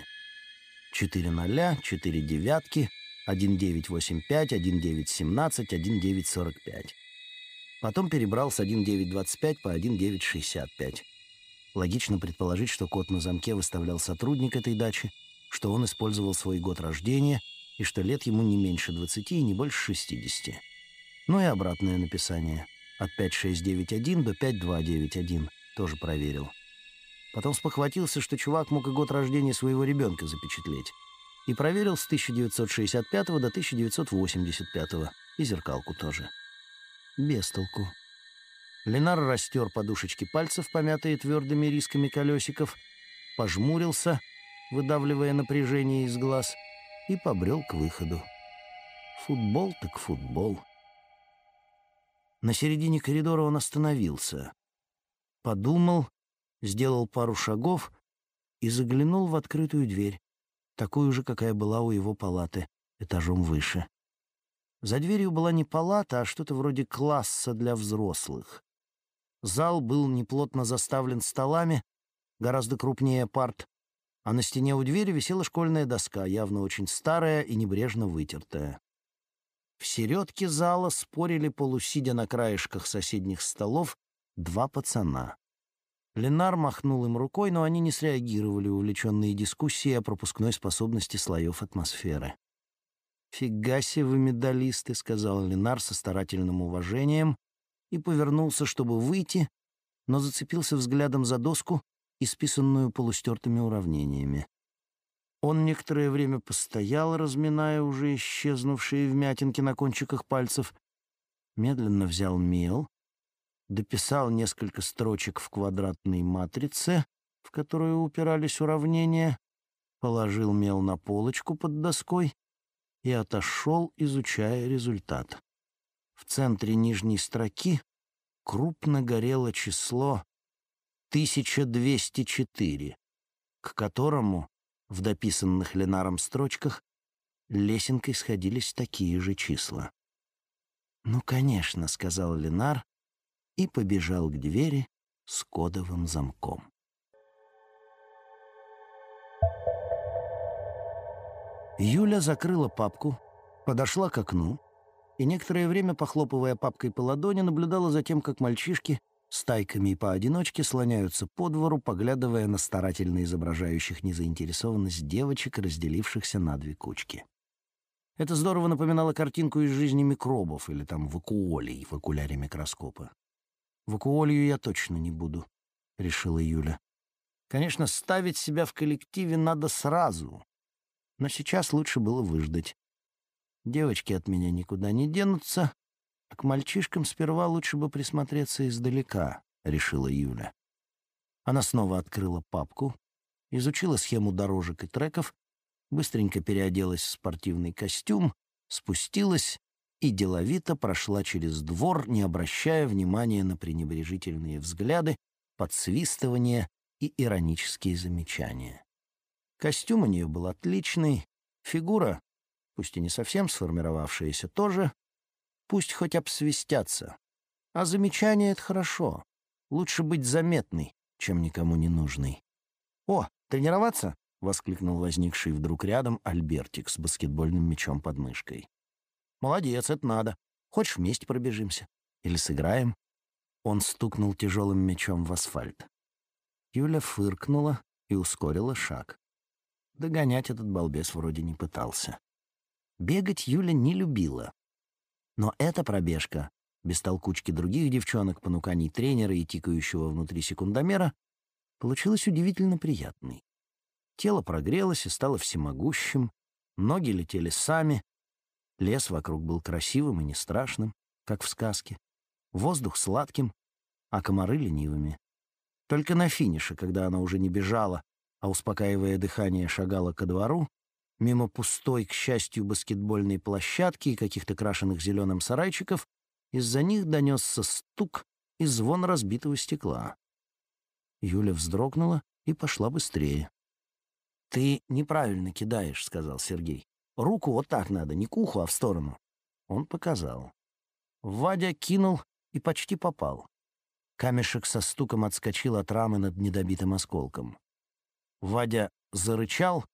Четыре ноля, четыре девятки, 1985, 1917, 1945. Потом перебрал с 1925 по 1965. Логично предположить, что код на замке выставлял сотрудник этой дачи, что он использовал свой год рождения и что лет ему не меньше 20 и не больше 60. Ну и обратное написание. От 5691 до 5291. Тоже проверил. Потом спохватился, что чувак мог и год рождения своего ребенка запечатлеть. И проверил с 1965 до 1985 и зеркалку тоже. Без толку. Ленар растер подушечки пальцев, помятые твердыми рисками колесиков, пожмурился, выдавливая напряжение из глаз, и побрел к выходу. Футбол так футбол. На середине коридора он остановился. Подумал, сделал пару шагов и заглянул в открытую дверь, такую же, какая была у его палаты, этажом выше. За дверью была не палата, а что-то вроде класса для взрослых. Зал был неплотно заставлен столами, гораздо крупнее парт, а на стене у двери висела школьная доска, явно очень старая и небрежно вытертая. В середке зала спорили, полусидя на краешках соседних столов, два пацана. Ленар махнул им рукой, но они не среагировали, увлеченные дискуссией о пропускной способности слоев атмосферы. «Фига себе вы медалисты», — сказал Ленар со старательным уважением и повернулся, чтобы выйти, но зацепился взглядом за доску, исписанную полустертыми уравнениями. Он некоторое время постоял, разминая уже исчезнувшие вмятинки на кончиках пальцев, медленно взял мел, дописал несколько строчек в квадратной матрице, в которую упирались уравнения, положил мел на полочку под доской и отошел, изучая результат. В центре нижней строки крупно горело число 1204, к которому в дописанных Ленаром строчках лесенкой сходились такие же числа. «Ну, конечно», — сказал Ленар и побежал к двери с кодовым замком. Юля закрыла папку, подошла к окну и некоторое время, похлопывая папкой по ладони, наблюдала за тем, как мальчишки стайками и поодиночке слоняются по двору, поглядывая на старательно изображающих незаинтересованность девочек, разделившихся на две кучки. Это здорово напоминало картинку из жизни микробов или там вакуолей в окуляре микроскопа. «Вакуолью я точно не буду», — решила Юля. «Конечно, ставить себя в коллективе надо сразу, но сейчас лучше было выждать. Девочки от меня никуда не денутся, а к мальчишкам сперва лучше бы присмотреться издалека, — решила Юля. Она снова открыла папку, изучила схему дорожек и треков, быстренько переоделась в спортивный костюм, спустилась и деловито прошла через двор, не обращая внимания на пренебрежительные взгляды, подсвистывания и иронические замечания. Костюм у нее был отличный, фигура пусть и не совсем сформировавшиеся, тоже, пусть хоть обсвистятся. А замечание — это хорошо. Лучше быть заметной, чем никому не нужной. «О, тренироваться?» — воскликнул возникший вдруг рядом Альбертик с баскетбольным мячом под мышкой. «Молодец, это надо. Хочешь, вместе пробежимся? Или сыграем?» Он стукнул тяжелым мячом в асфальт. Юля фыркнула и ускорила шаг. Догонять этот балбес вроде не пытался. Бегать Юля не любила. Но эта пробежка, без толкучки других девчонок, понуканий тренера и тикающего внутри секундомера, получилась удивительно приятной. Тело прогрелось и стало всемогущим, ноги летели сами, лес вокруг был красивым и не страшным, как в сказке, воздух сладким, а комары ленивыми. Только на финише, когда она уже не бежала, а, успокаивая дыхание, шагала ко двору, Мимо пустой, к счастью, баскетбольной площадки и каких-то крашеных зеленым сарайчиков, из-за них донесся стук и звон разбитого стекла. Юля вздрогнула и пошла быстрее. «Ты неправильно кидаешь», — сказал Сергей. «Руку вот так надо, не к уху, а в сторону». Он показал. Вадя кинул и почти попал. Камешек со стуком отскочил от рамы над недобитым осколком. Вадя зарычал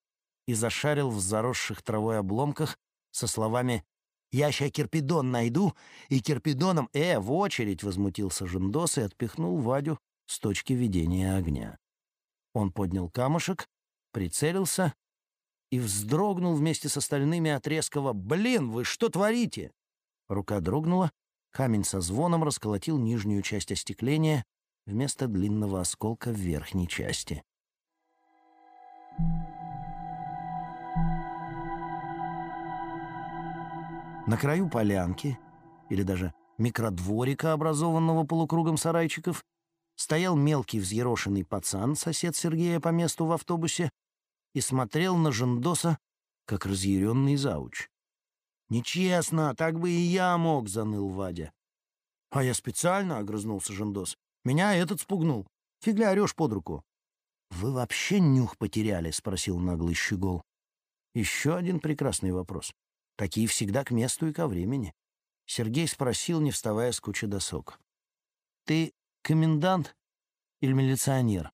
и зашарил в заросших травой обломках со словами «Я ща кирпидон найду, и кирпидоном...» «Э, в очередь!» — возмутился Жендос и отпихнул Вадю с точки ведения огня. Он поднял камушек, прицелился и вздрогнул вместе с остальными от резкого «Блин, вы что творите?» Рука дрогнула, камень со звоном расколотил нижнюю часть остекления вместо длинного осколка в верхней части. На краю полянки, или даже микродворика, образованного полукругом сарайчиков, стоял мелкий взъерошенный пацан, сосед Сергея по месту в автобусе, и смотрел на Жендоса, как разъяренный зауч. «Нечестно, так бы и я мог», — заныл Вадя. «А я специально», — огрызнулся Жендос. «Меня этот спугнул. Фигля орешь под руку». «Вы вообще нюх потеряли?» — спросил наглый щегол. Еще один прекрасный вопрос. Такие всегда к месту и ко времени. Сергей спросил, не вставая с кучи досок. «Ты комендант или милиционер?»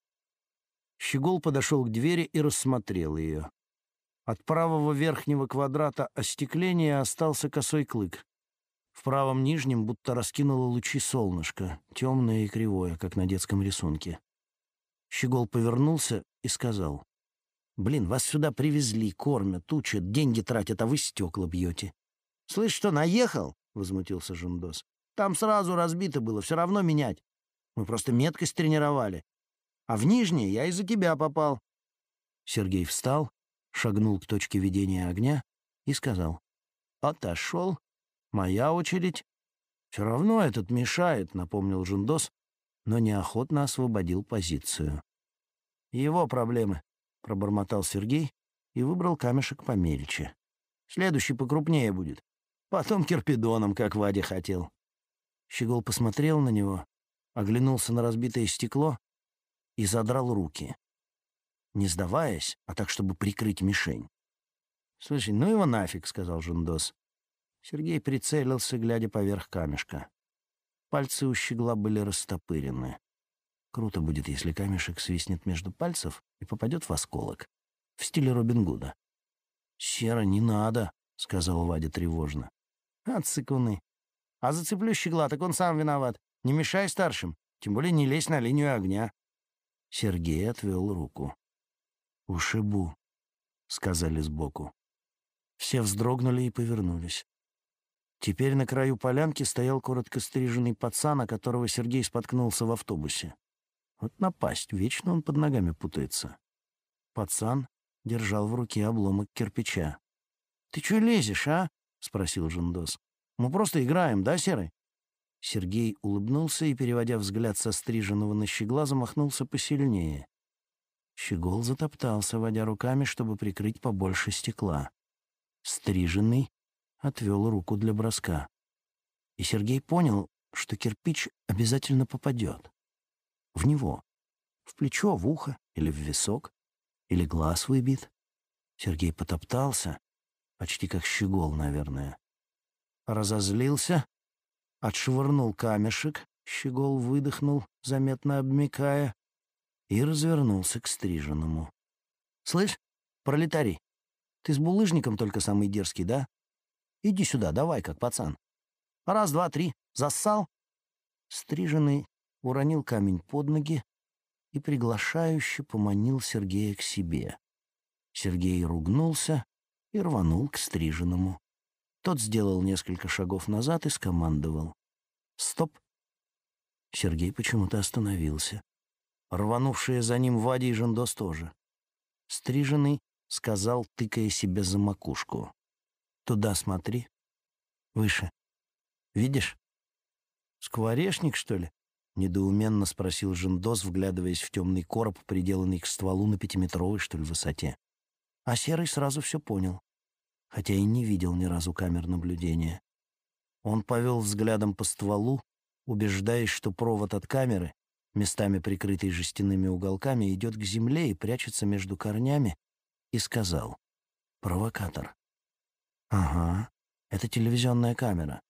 Щегол подошел к двери и рассмотрел ее. От правого верхнего квадрата остекления остался косой клык. В правом нижнем будто раскинуло лучи солнышко, темное и кривое, как на детском рисунке. Щегол повернулся и сказал. «Блин, вас сюда привезли, кормят, учат, деньги тратят, а вы стекла бьете». «Слышь, что, наехал?» — возмутился Жундос. «Там сразу разбито было, все равно менять. Мы просто меткость тренировали. А в нижнее я из-за тебя попал». Сергей встал, шагнул к точке ведения огня и сказал. «Отошел. Моя очередь». «Все равно этот мешает», — напомнил Жундос, но неохотно освободил позицию. «Его проблемы», — пробормотал Сергей и выбрал камешек помельче. «Следующий покрупнее будет. Потом кирпидоном, как Вадя хотел». Щегол посмотрел на него, оглянулся на разбитое стекло и задрал руки. Не сдаваясь, а так, чтобы прикрыть мишень. «Слушай, ну его нафиг», — сказал Жундос. Сергей прицелился, глядя поверх камешка. Пальцы у щегла были растопырены. Круто будет, если камешек свистнет между пальцев и попадет в осколок. В стиле Робин Гуда. «Сера, не надо», — сказал Вадя тревожно. «От цикуны. А зацеплю щегла, так он сам виноват. Не мешай старшим, тем более не лезь на линию огня». Сергей отвел руку. «Ушибу», — сказали сбоку. Все вздрогнули и повернулись. Теперь на краю полянки стоял коротко стриженный пацан, о которого Сергей споткнулся в автобусе. Вот напасть, вечно он под ногами путается. Пацан держал в руке обломок кирпича. «Ты чё лезешь, а?» — спросил Жендос. «Мы просто играем, да, Серый?» Сергей улыбнулся и, переводя взгляд со стриженного на щегла, замахнулся посильнее. Щегол затоптался, водя руками, чтобы прикрыть побольше стекла. Стриженный отвел руку для броска. И Сергей понял, что кирпич обязательно попадет. В него. В плечо, в ухо или в висок. Или глаз выбит. Сергей потоптался, почти как щегол, наверное. Разозлился, отшвырнул камешек, щегол выдохнул, заметно обмякая, и развернулся к стриженному. «Слышь, пролетарий, ты с булыжником только самый дерзкий, да? Иди сюда, давай, как пацан. Раз, два, три, зассал?» Стриженный уронил камень под ноги и приглашающе поманил Сергея к себе. Сергей ругнулся и рванул к стриженному. Тот сделал несколько шагов назад и скомандовал. «Стоп!» Сергей почему-то остановился. Рванувшие за ним Вадя и Жендос тоже. Стриженный сказал, тыкая себе за макушку. «Туда смотри. Выше. Видишь? Скворечник, что ли?» — недоуменно спросил Жендос, вглядываясь в темный короб, приделанный к стволу на пятиметровой, что ли, высоте. А Серый сразу все понял, хотя и не видел ни разу камер наблюдения. Он повел взглядом по стволу, убеждаясь, что провод от камеры местами прикрытый жестяными уголками, идет к земле и прячется между корнями, и сказал. «Провокатор». «Ага, это телевизионная камера.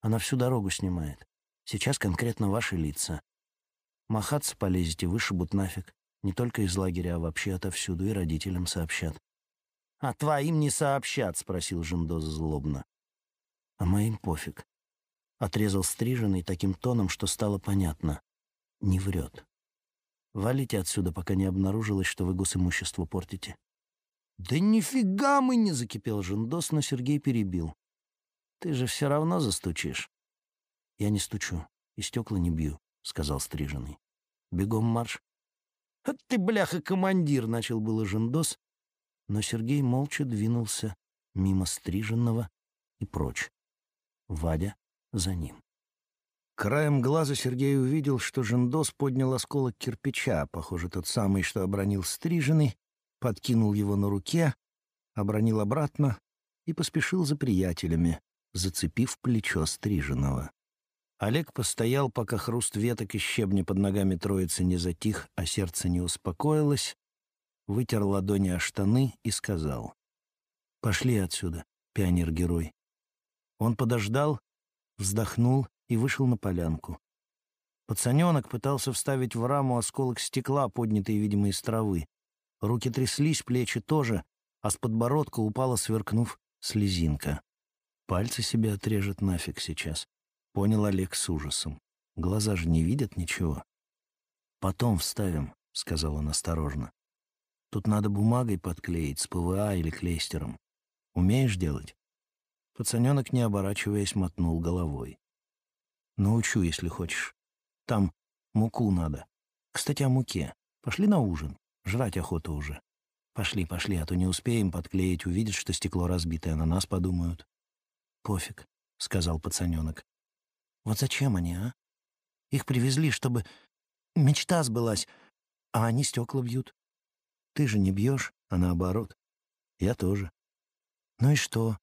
Она всю дорогу снимает. Сейчас конкретно ваши лица. Махаться полезете, вышибут нафиг. Не только из лагеря, а вообще отовсюду, и родителям сообщат. «А твоим не сообщат?» — спросил Жендоз злобно. «А моим пофиг». Отрезал стриженный таким тоном, что стало понятно. Не врет. Валите отсюда, пока не обнаружилось, что вы госимущество портите. «Да нифига мы не!» — закипел Жендос, но Сергей перебил. «Ты же все равно застучишь». «Я не стучу и стекла не бью», — сказал стриженный. «Бегом марш». «А ты, бляха, командир!» — начал было Жендос, но Сергей молча двинулся мимо стриженного и прочь. Вадя за ним. Краем глаза Сергей увидел, что Жендос поднял осколок кирпича, похоже, тот самый, что обронил стриженный, подкинул его на руке, обронил обратно и поспешил за приятелями, зацепив плечо стриженного. Олег постоял, пока хруст веток и щебня под ногами троицы не затих, а сердце не успокоилось, вытер ладони о штаны и сказал. «Пошли отсюда, пионер-герой». Он подождал, вздохнул и вышел на полянку. Пацаненок пытался вставить в раму осколок стекла, поднятый, видимо, из травы. Руки тряслись, плечи тоже, а с подбородка упала, сверкнув, слезинка. Пальцы себе отрежет нафиг сейчас. Понял Олег с ужасом. Глаза же не видят ничего. «Потом вставим», — сказал он осторожно. Тут надо бумагой подклеить с ПВА или клейстером. Умеешь делать?» Пацаненок, не оборачиваясь, мотнул головой. «Научу, если хочешь. Там муку надо. Кстати, о муке. Пошли на ужин. Жрать охота уже. Пошли, пошли, а то не успеем подклеить, увидят, что стекло разбитое, на нас подумают». «Пофиг», — сказал пацаненок. «Вот зачем они, а? Их привезли, чтобы мечта сбылась, а они стекла бьют. Ты же не бьешь, а наоборот. Я тоже. Ну и что?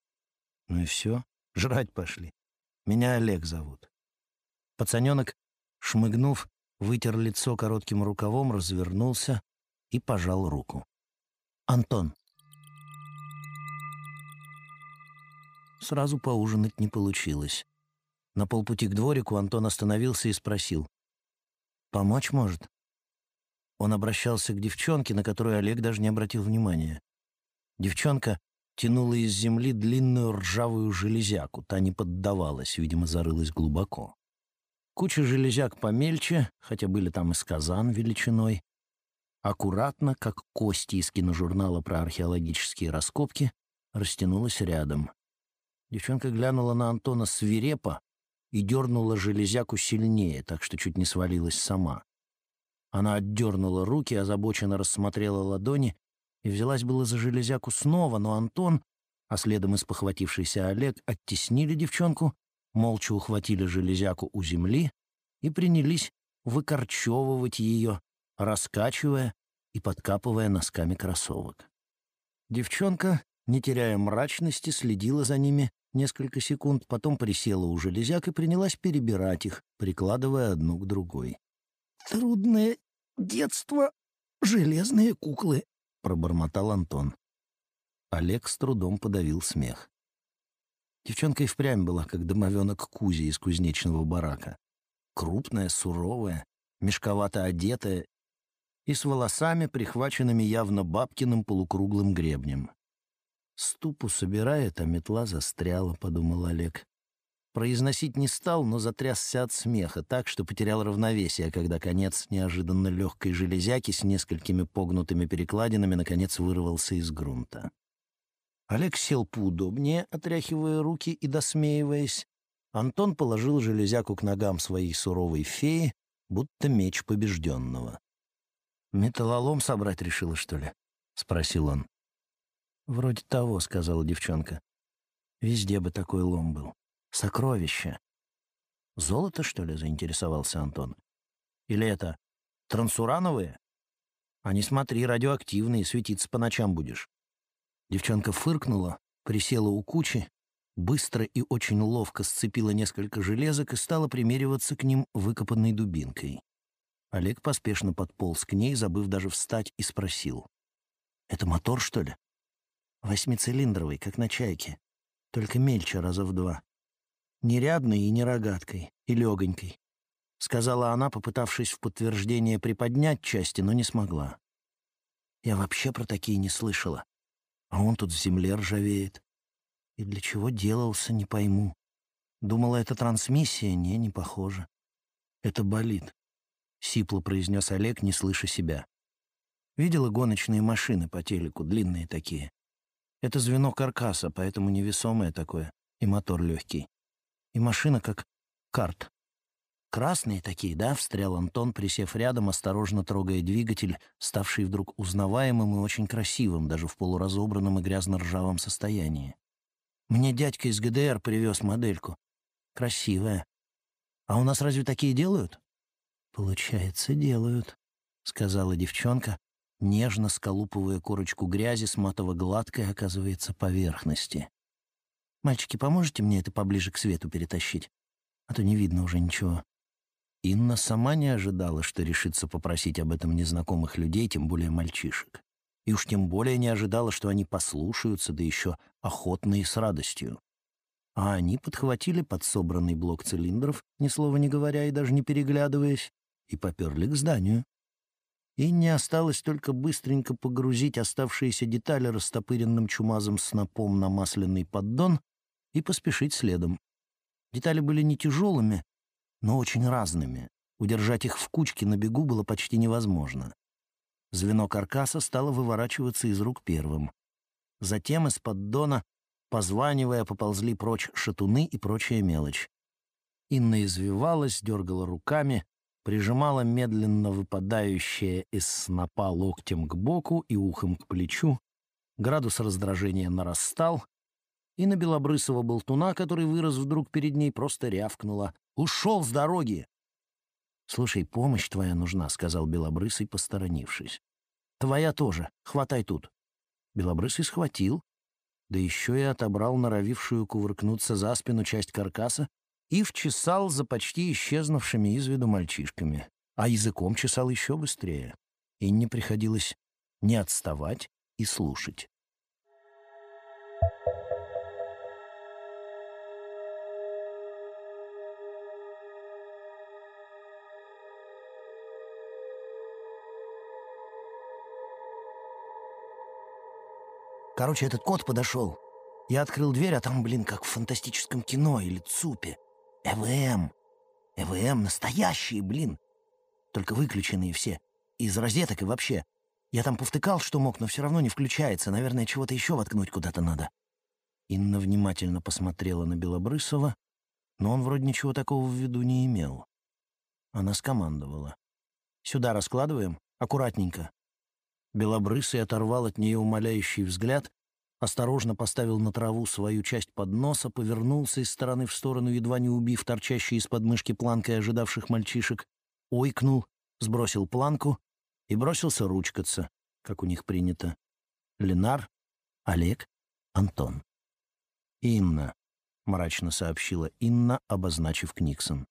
Ну и все. Жрать пошли. Меня Олег зовут. Пацаненок, шмыгнув, вытер лицо коротким рукавом, развернулся и пожал руку. «Антон». Сразу поужинать не получилось. На полпути к дворику Антон остановился и спросил. «Помочь может?» Он обращался к девчонке, на которую Олег даже не обратил внимания. Девчонка тянула из земли длинную ржавую железяку. Та не поддавалась, видимо, зарылась глубоко. Куча железяк помельче, хотя были там и с казан величиной. Аккуратно, как кости из киножурнала про археологические раскопки, растянулась рядом. Девчонка глянула на Антона свирепо и дернула железяку сильнее, так что чуть не свалилась сама. Она отдернула руки, озабоченно рассмотрела ладони и взялась было за железяку снова, но Антон, а следом и спохватившийся Олег, оттеснили девчонку, молча ухватили железяку у земли и принялись выкорчевывать ее, раскачивая и подкапывая носками кроссовок. Девчонка, не теряя мрачности, следила за ними несколько секунд, потом присела у железяк и принялась перебирать их, прикладывая одну к другой. «Трудное детство, железные куклы», — пробормотал Антон. Олег с трудом подавил смех. Девчонка и впрямь была, как домовенок Кузи из кузнечного барака. Крупная, суровая, мешковато одетая и с волосами, прихваченными явно бабкиным полукруглым гребнем. «Ступу собирает, а метла застряла», — подумал Олег. Произносить не стал, но затрясся от смеха так, что потерял равновесие, когда конец неожиданно легкой железяки с несколькими погнутыми перекладинами наконец вырвался из грунта. Олег сел поудобнее, отряхивая руки и досмеиваясь. Антон положил железяку к ногам своей суровой феи, будто меч побежденного. «Металлолом собрать решила, что ли?» — спросил он. «Вроде того», — сказала девчонка. «Везде бы такой лом был. Сокровища. Золото, что ли, заинтересовался Антон? Или это трансурановые? А не смотри, радиоактивные, светиться по ночам будешь. Девчонка фыркнула, присела у кучи, быстро и очень ловко сцепила несколько железок и стала примериваться к ним выкопанной дубинкой. Олег поспешно подполз к ней, забыв даже встать, и спросил. «Это мотор, что ли?» Восьмицилиндровый, как на чайке, только мельче раза в два. Не рядной и не рогаткой, и легонькой. Сказала она, попытавшись в подтверждение приподнять части, но не смогла. Я вообще про такие не слышала. А он тут в земле ржавеет. И для чего делался, не пойму. Думала, это трансмиссия? Не, не похоже. Это болит. Сипло произнес Олег, не слыша себя. Видела гоночные машины по телеку, длинные такие. Это звено каркаса, поэтому невесомое такое, и мотор легкий. И машина как карт. «Красные такие, да?» — встрял Антон, присев рядом, осторожно трогая двигатель, ставший вдруг узнаваемым и очень красивым, даже в полуразобранном и грязно-ржавом состоянии. «Мне дядька из ГДР привез модельку. Красивая. А у нас разве такие делают?» «Получается, делают», — сказала девчонка, нежно сколупывая корочку грязи с матово-гладкой, оказывается, поверхности. «Мальчики, поможете мне это поближе к свету перетащить? А то не видно уже ничего». Инна сама не ожидала, что решится попросить об этом незнакомых людей, тем более мальчишек. И уж тем более не ожидала, что они послушаются, да еще охотно и с радостью. А они подхватили подсобранный блок цилиндров, ни слова не говоря и даже не переглядываясь, и поперли к зданию. И не осталось только быстренько погрузить оставшиеся детали растопыренным чумазом снопом на масляный поддон и поспешить следом. Детали были не тяжелыми, но очень разными. Удержать их в кучке на бегу было почти невозможно. Звено каркаса стало выворачиваться из рук первым. Затем из поддона, позванивая, поползли прочь шатуны и прочая мелочь. Инна извивалась, дергала руками, прижимала медленно выпадающее из снопа локтем к боку и ухом к плечу. Градус раздражения нарастал, и на белобрысого болтуна, который вырос вдруг перед ней, просто рявкнула. «Ушел с дороги!» «Слушай, помощь твоя нужна», — сказал Белобрысый, посторонившись. «Твоя тоже. Хватай тут». Белобрысый схватил, да еще и отобрал норовившую кувыркнуться за спину часть каркаса и вчесал за почти исчезнувшими из виду мальчишками, а языком чесал еще быстрее. И не приходилось не отставать и слушать. Короче, этот кот подошел. Я открыл дверь, а там, блин, как в фантастическом кино или ЦУПе. ЭВМ. ЭВМ настоящие, блин. Только выключенные все. Из розеток и вообще. Я там повтыкал, что мог, но все равно не включается. Наверное, чего-то еще воткнуть куда-то надо. Инна внимательно посмотрела на Белобрысова, но он вроде ничего такого в виду не имел. Она скомандовала. «Сюда раскладываем? Аккуратненько. Белобрысый оторвал от нее умоляющий взгляд, осторожно поставил на траву свою часть подноса, повернулся из стороны в сторону, едва не убив торчащий из подмышки планкой ожидавших мальчишек, ойкнул, сбросил планку и бросился ручкаться, как у них принято. Ленар, Олег, Антон. «Инна», — мрачно сообщила Инна, обозначив Книксон.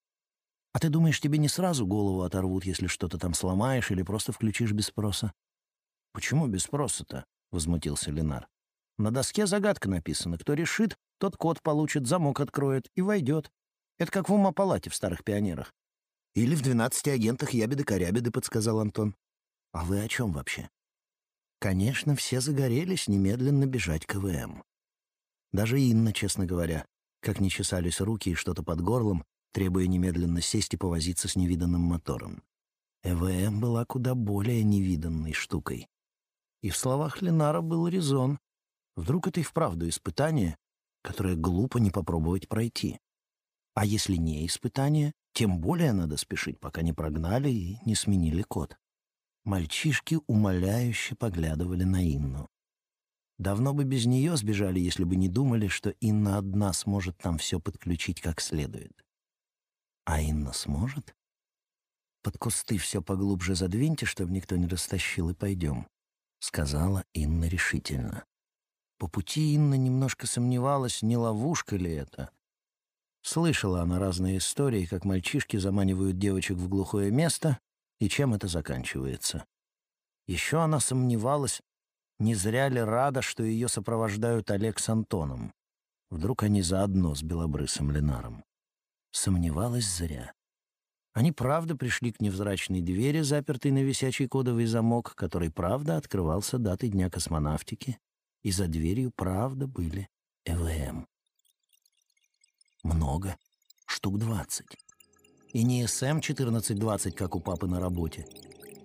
«А ты думаешь, тебе не сразу голову оторвут, если что-то там сломаешь или просто включишь без спроса?» «Почему без спроса-то?» — возмутился Ленар. «На доске загадка написана. Кто решит, тот код получит, замок откроет и войдет. Это как в умопалате в старых пионерах». «Или в двенадцати агентах ябеды-корябеды», — подсказал Антон. «А вы о чем вообще?» Конечно, все загорелись немедленно бежать к КВМ. Даже Инна, честно говоря, как не чесались руки и что-то под горлом, требуя немедленно сесть и повозиться с невиданным мотором. ЭВМ была куда более невиданной штукой. И в словах Ленара был резон. Вдруг это и вправду испытание, которое глупо не попробовать пройти. А если не испытание, тем более надо спешить, пока не прогнали и не сменили код. Мальчишки умоляюще поглядывали на Инну. Давно бы без нее сбежали, если бы не думали, что Инна одна сможет там все подключить как следует. А Инна сможет? Под кусты все поглубже задвиньте, чтобы никто не растащил, и пойдем. — сказала Инна решительно. По пути Инна немножко сомневалась, не ловушка ли это. Слышала она разные истории, как мальчишки заманивают девочек в глухое место и чем это заканчивается. Еще она сомневалась, Не зря ли рада, что ее сопровождают Олег с Антоном? Вдруг они заодно с белобрысым Ленаром? Сомневалась зря. Они правда пришли к невзрачной двери, запертой на висячий кодовый замок, который правда открывался датой Дня космонавтики, и за дверью правда были ЭВМ. Много, штук двадцать. И не СМ-1420, как у папы на работе,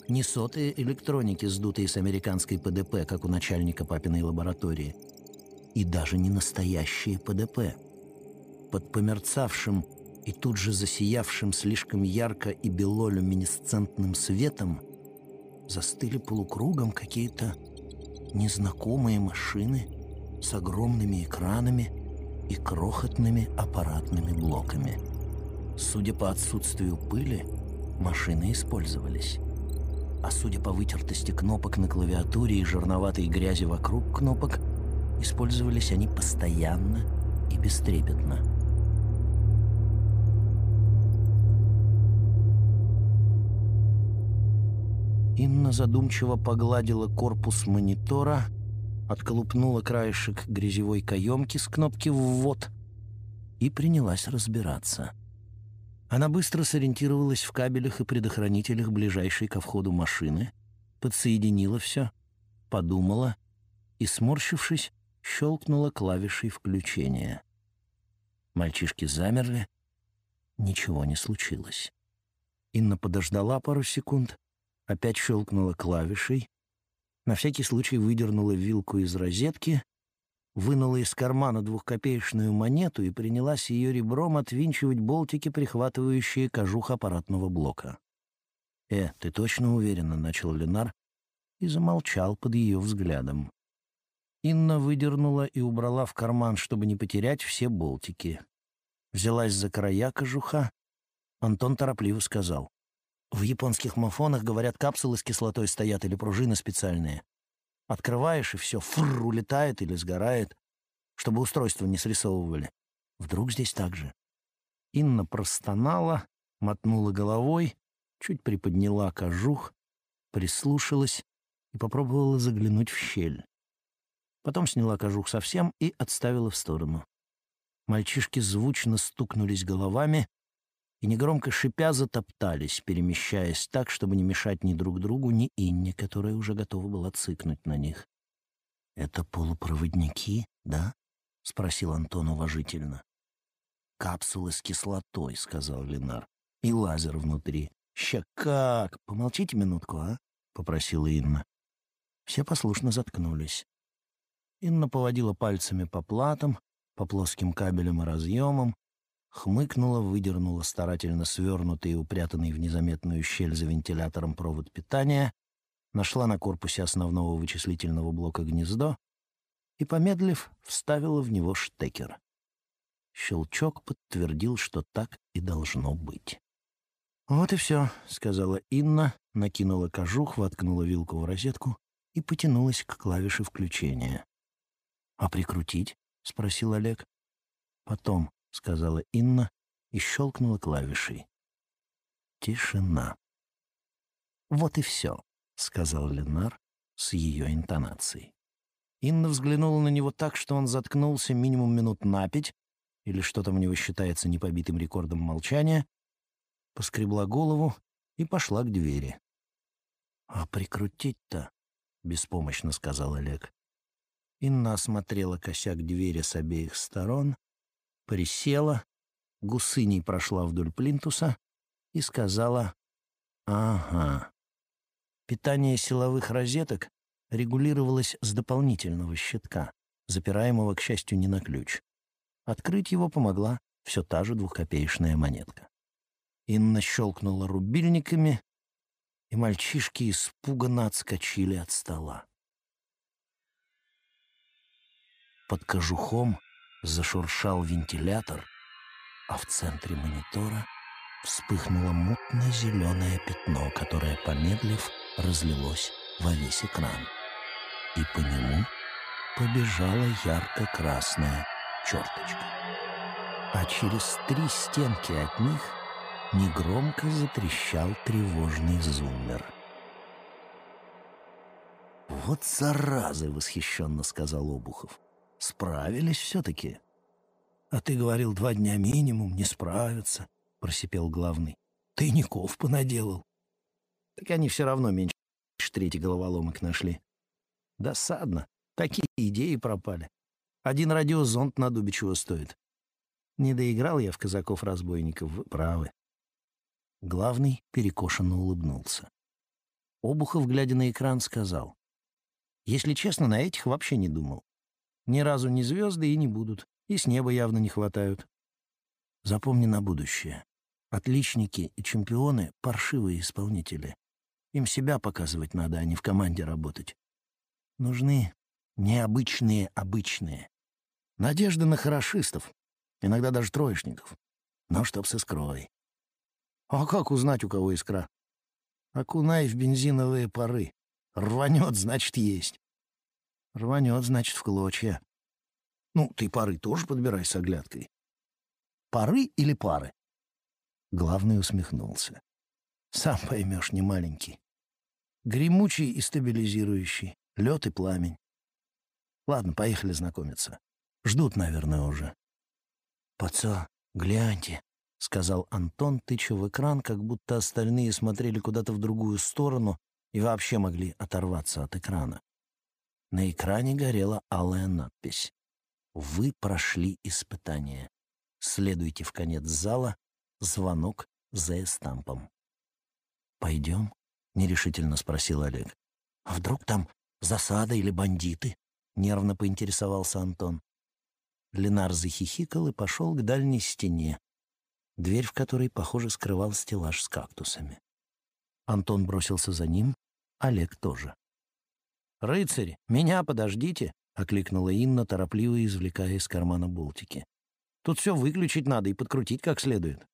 не сотые электроники, сдутые с американской ПДП, как у начальника папиной лаборатории, и даже не настоящие ПДП. Под померцавшим и тут же засиявшим слишком ярко и белолюминесцентным светом застыли полукругом какие-то незнакомые машины с огромными экранами и крохотными аппаратными блоками. Судя по отсутствию пыли, машины использовались. А судя по вытертости кнопок на клавиатуре и жирноватой грязи вокруг кнопок, использовались они постоянно и бестрепетно. Инна задумчиво погладила корпус монитора, отколупнула краешек грязевой каемки с кнопки «Ввод» и принялась разбираться. Она быстро сориентировалась в кабелях и предохранителях ближайшей ко входу машины, подсоединила все, подумала и, сморщившись, щелкнула клавишей включения. Мальчишки замерли, ничего не случилось. Инна подождала пару секунд, опять щелкнула клавишей, на всякий случай выдернула вилку из розетки, вынула из кармана двухкопеечную монету и принялась ее ребром отвинчивать болтики, прихватывающие кожух аппаратного блока. «Э, ты точно уверена?» — начал Ленар и замолчал под ее взглядом. Инна выдернула и убрала в карман, чтобы не потерять все болтики. Взялась за края кожуха. Антон торопливо сказал. В японских мафонах, говорят, капсулы с кислотой стоят или пружины специальные. Открываешь, и все фрр улетает или сгорает, чтобы устройство не срисовывали. Вдруг здесь так же. Инна простонала, мотнула головой, чуть приподняла кожух, прислушалась и попробовала заглянуть в щель. Потом сняла кожух совсем и отставила в сторону. Мальчишки звучно стукнулись головами, и негромко шипя затоптались, перемещаясь так, чтобы не мешать ни друг другу, ни Инне, которая уже готова была цыкнуть на них. «Это полупроводники, да?» — спросил Антон уважительно. «Капсулы с кислотой», — сказал Ленар. «И лазер внутри. Ща как! Помолчите минутку, а?» — попросила Инна. Все послушно заткнулись. Инна поводила пальцами по платам, по плоским кабелям и разъемам, хмыкнула, выдернула старательно свернутый и упрятанный в незаметную щель за вентилятором провод питания, нашла на корпусе основного вычислительного блока гнездо и, помедлив, вставила в него штекер. Щелчок подтвердил, что так и должно быть. «Вот и все», — сказала Инна, накинула кожух, воткнула вилку в розетку и потянулась к клавише включения. «А прикрутить?» — спросил Олег. «Потом», — сказала Инна и щелкнула клавишей. Тишина. «Вот и все», — сказал Ленар с ее интонацией. Инна взглянула на него так, что он заткнулся минимум минут на пять, или что там у него считается непобитым рекордом молчания, поскребла голову и пошла к двери. «А прикрутить-то?» — беспомощно сказал Олег. Инна осмотрела косяк двери с обеих сторон, присела, гусыней прошла вдоль плинтуса и сказала «Ага». Питание силовых розеток регулировалось с дополнительного щитка, запираемого, к счастью, не на ключ. Открыть его помогла все та же двухкопеечная монетка. Инна щелкнула рубильниками, и мальчишки испуганно отскочили от стола. Под кожухом зашуршал вентилятор, а в центре монитора вспыхнуло мутное зеленое пятно, которое, помедлив, разлилось во весь экран. И по нему побежала ярко-красная черточка. А через три стенки от них негромко затрещал тревожный зуммер. «Вот заразы!» — восхищенно сказал Обухов. «Справились все-таки». «А ты говорил, два дня минимум, не справятся», — просипел главный. «Тайников понаделал». «Так они все равно меньше трети головоломок нашли». «Досадно. Такие идеи пропали. Один радиозонд на Дубичево стоит. Не доиграл я в казаков-разбойников, вы правы». Главный перекошенно улыбнулся. Обухов, глядя на экран, сказал. «Если честно, на этих вообще не думал. Ни разу не звезды и не будут, и с неба явно не хватают. Запомни на будущее. Отличники и чемпионы — паршивые исполнители. Им себя показывать надо, а не в команде работать. Нужны необычные обычные. Надежда на хорошистов, иногда даже троечников, но чтоб с искрой. А как узнать, у кого искра? Окунай в бензиновые пары. Рванет, значит, есть. Рванет, значит, в клочья. Ну, ты пары тоже подбирай с оглядкой. Пары или пары? Главный усмехнулся. Сам поймешь, не маленький. Гремучий и стабилизирующий. Лед и пламень. Ладно, поехали знакомиться. Ждут, наверное, уже. «Паца, гляньте», — сказал Антон, тыча в экран, как будто остальные смотрели куда-то в другую сторону и вообще могли оторваться от экрана. На экране горела алая надпись. «Вы прошли испытание. Следуйте в конец зала. Звонок за эстампом». «Пойдем?» — нерешительно спросил Олег. «А вдруг там засада или бандиты?» — нервно поинтересовался Антон. Ленар захихикал и пошел к дальней стене, дверь в которой, похоже, скрывал стеллаж с кактусами. Антон бросился за ним, Олег тоже. «Рыцарь, меня подождите!» — окликнула Инна, торопливо извлекая из кармана болтики. «Тут все выключить надо и подкрутить как следует».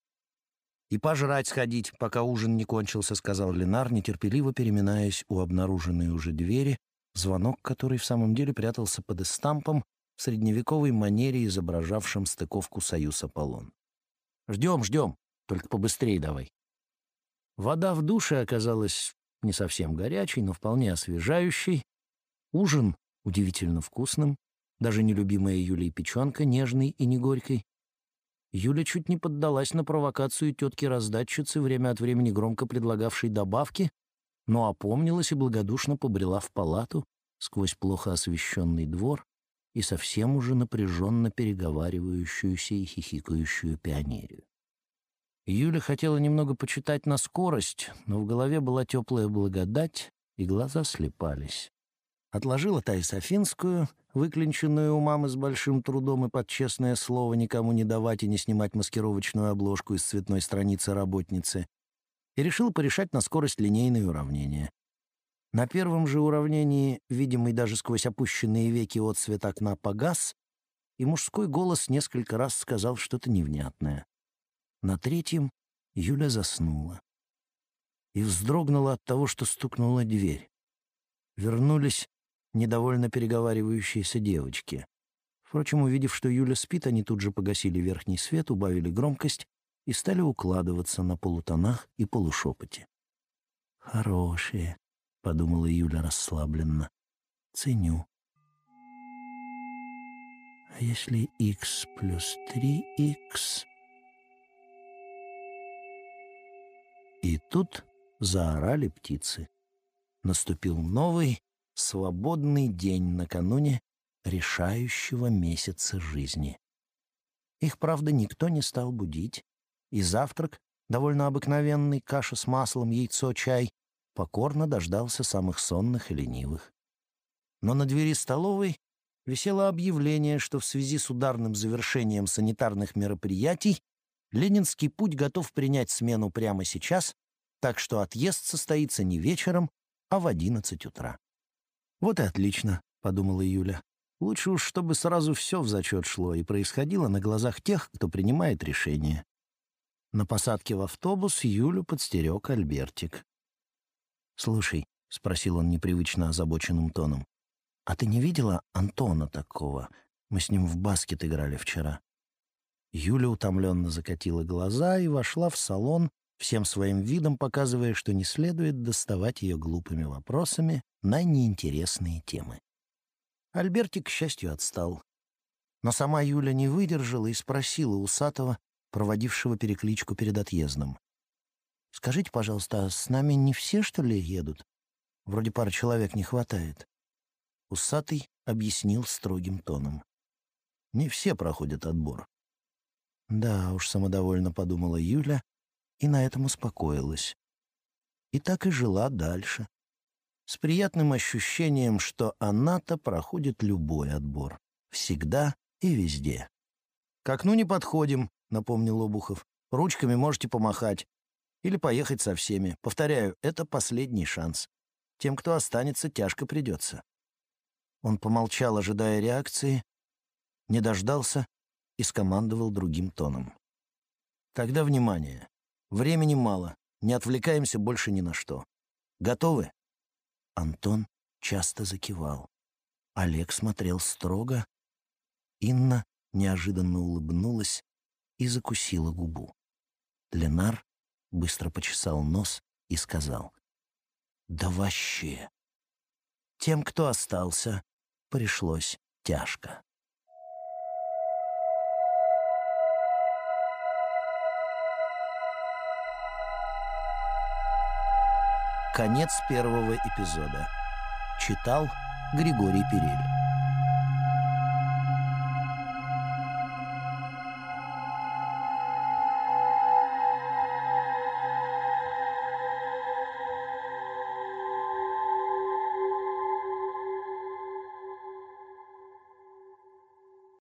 «И пожрать сходить, пока ужин не кончился», — сказал Ленар, нетерпеливо переминаясь у обнаруженной уже двери, звонок который в самом деле прятался под эстампом в средневековой манере, изображавшем стыковку «Союз-Аполлон». Ждем, ждем. Только побыстрее давай. Вода в душе оказалась не совсем горячей, но вполне освежающей. Ужин удивительно вкусным. Даже нелюбимая Юлей печенка, нежной и не горькой. Юля чуть не поддалась на провокацию тетки-раздатчицы, время от времени громко предлагавшей добавки, но опомнилась и благодушно побрела в палату сквозь плохо освещенный двор, и совсем уже напряженно переговаривающуюся и хихикающую пионерию. Юля хотела немного почитать на скорость, но в голове была теплая благодать, и глаза слепались. Отложила Таис Афинскую, выклинченную у мамы с большим трудом и под честное слово никому не давать и не снимать маскировочную обложку из цветной страницы работницы, и решила порешать на скорость линейные уравнения. На первом же уравнении, видимый даже сквозь опущенные веки от цвет окна, погас, и мужской голос несколько раз сказал что-то невнятное. На третьем Юля заснула и вздрогнула от того, что стукнула дверь. Вернулись недовольно переговаривающиеся девочки. Впрочем, увидев, что Юля спит, они тут же погасили верхний свет, убавили громкость и стали укладываться на полутонах и полушепоте. «Хорошие», — подумала Юля расслабленно. «Ценю». «А если x плюс 3x...» И тут заорали птицы. Наступил новый, свободный день накануне решающего месяца жизни. Их, правда, никто не стал будить, и завтрак, довольно обыкновенный, каша с маслом, яйцо, чай, покорно дождался самых сонных и ленивых. Но на двери столовой висело объявление, что в связи с ударным завершением санитарных мероприятий Ленинский путь готов принять смену прямо сейчас, так что отъезд состоится не вечером, а в одиннадцать утра. «Вот и отлично», — подумала Юля. «Лучше уж, чтобы сразу все в зачет шло и происходило на глазах тех, кто принимает решение». На посадке в автобус Юлю подстерег Альбертик. «Слушай», — спросил он непривычно озабоченным тоном, «а ты не видела Антона такого? Мы с ним в баскет играли вчера». Юля утомленно закатила глаза и вошла в салон, всем своим видом показывая, что не следует доставать ее глупыми вопросами на неинтересные темы. Альбертик, к счастью, отстал. Но сама Юля не выдержала и спросила усатого, проводившего перекличку перед отъездом. «Скажите, пожалуйста, а с нами не все, что ли, едут? Вроде пары человек не хватает». Усатый объяснил строгим тоном. «Не все проходят отбор». «Да уж», — самодовольно подумала Юля и на этом успокоилась. И так и жила дальше. С приятным ощущением, что она-то проходит любой отбор. Всегда и везде. «К окну не подходим», — напомнил Обухов. «Ручками можете помахать. Или поехать со всеми. Повторяю, это последний шанс. Тем, кто останется, тяжко придется». Он помолчал, ожидая реакции, не дождался и скомандовал другим тоном. «Тогда внимание. Времени мало. Не отвлекаемся больше ни на что. Готовы?» Антон часто закивал. Олег смотрел строго. Инна неожиданно улыбнулась и закусила губу. Ленар быстро почесал нос и сказал. «Да вообще!» Тем, кто остался, пришлось тяжко. Конец первого эпизода. Читал Григорий Перель.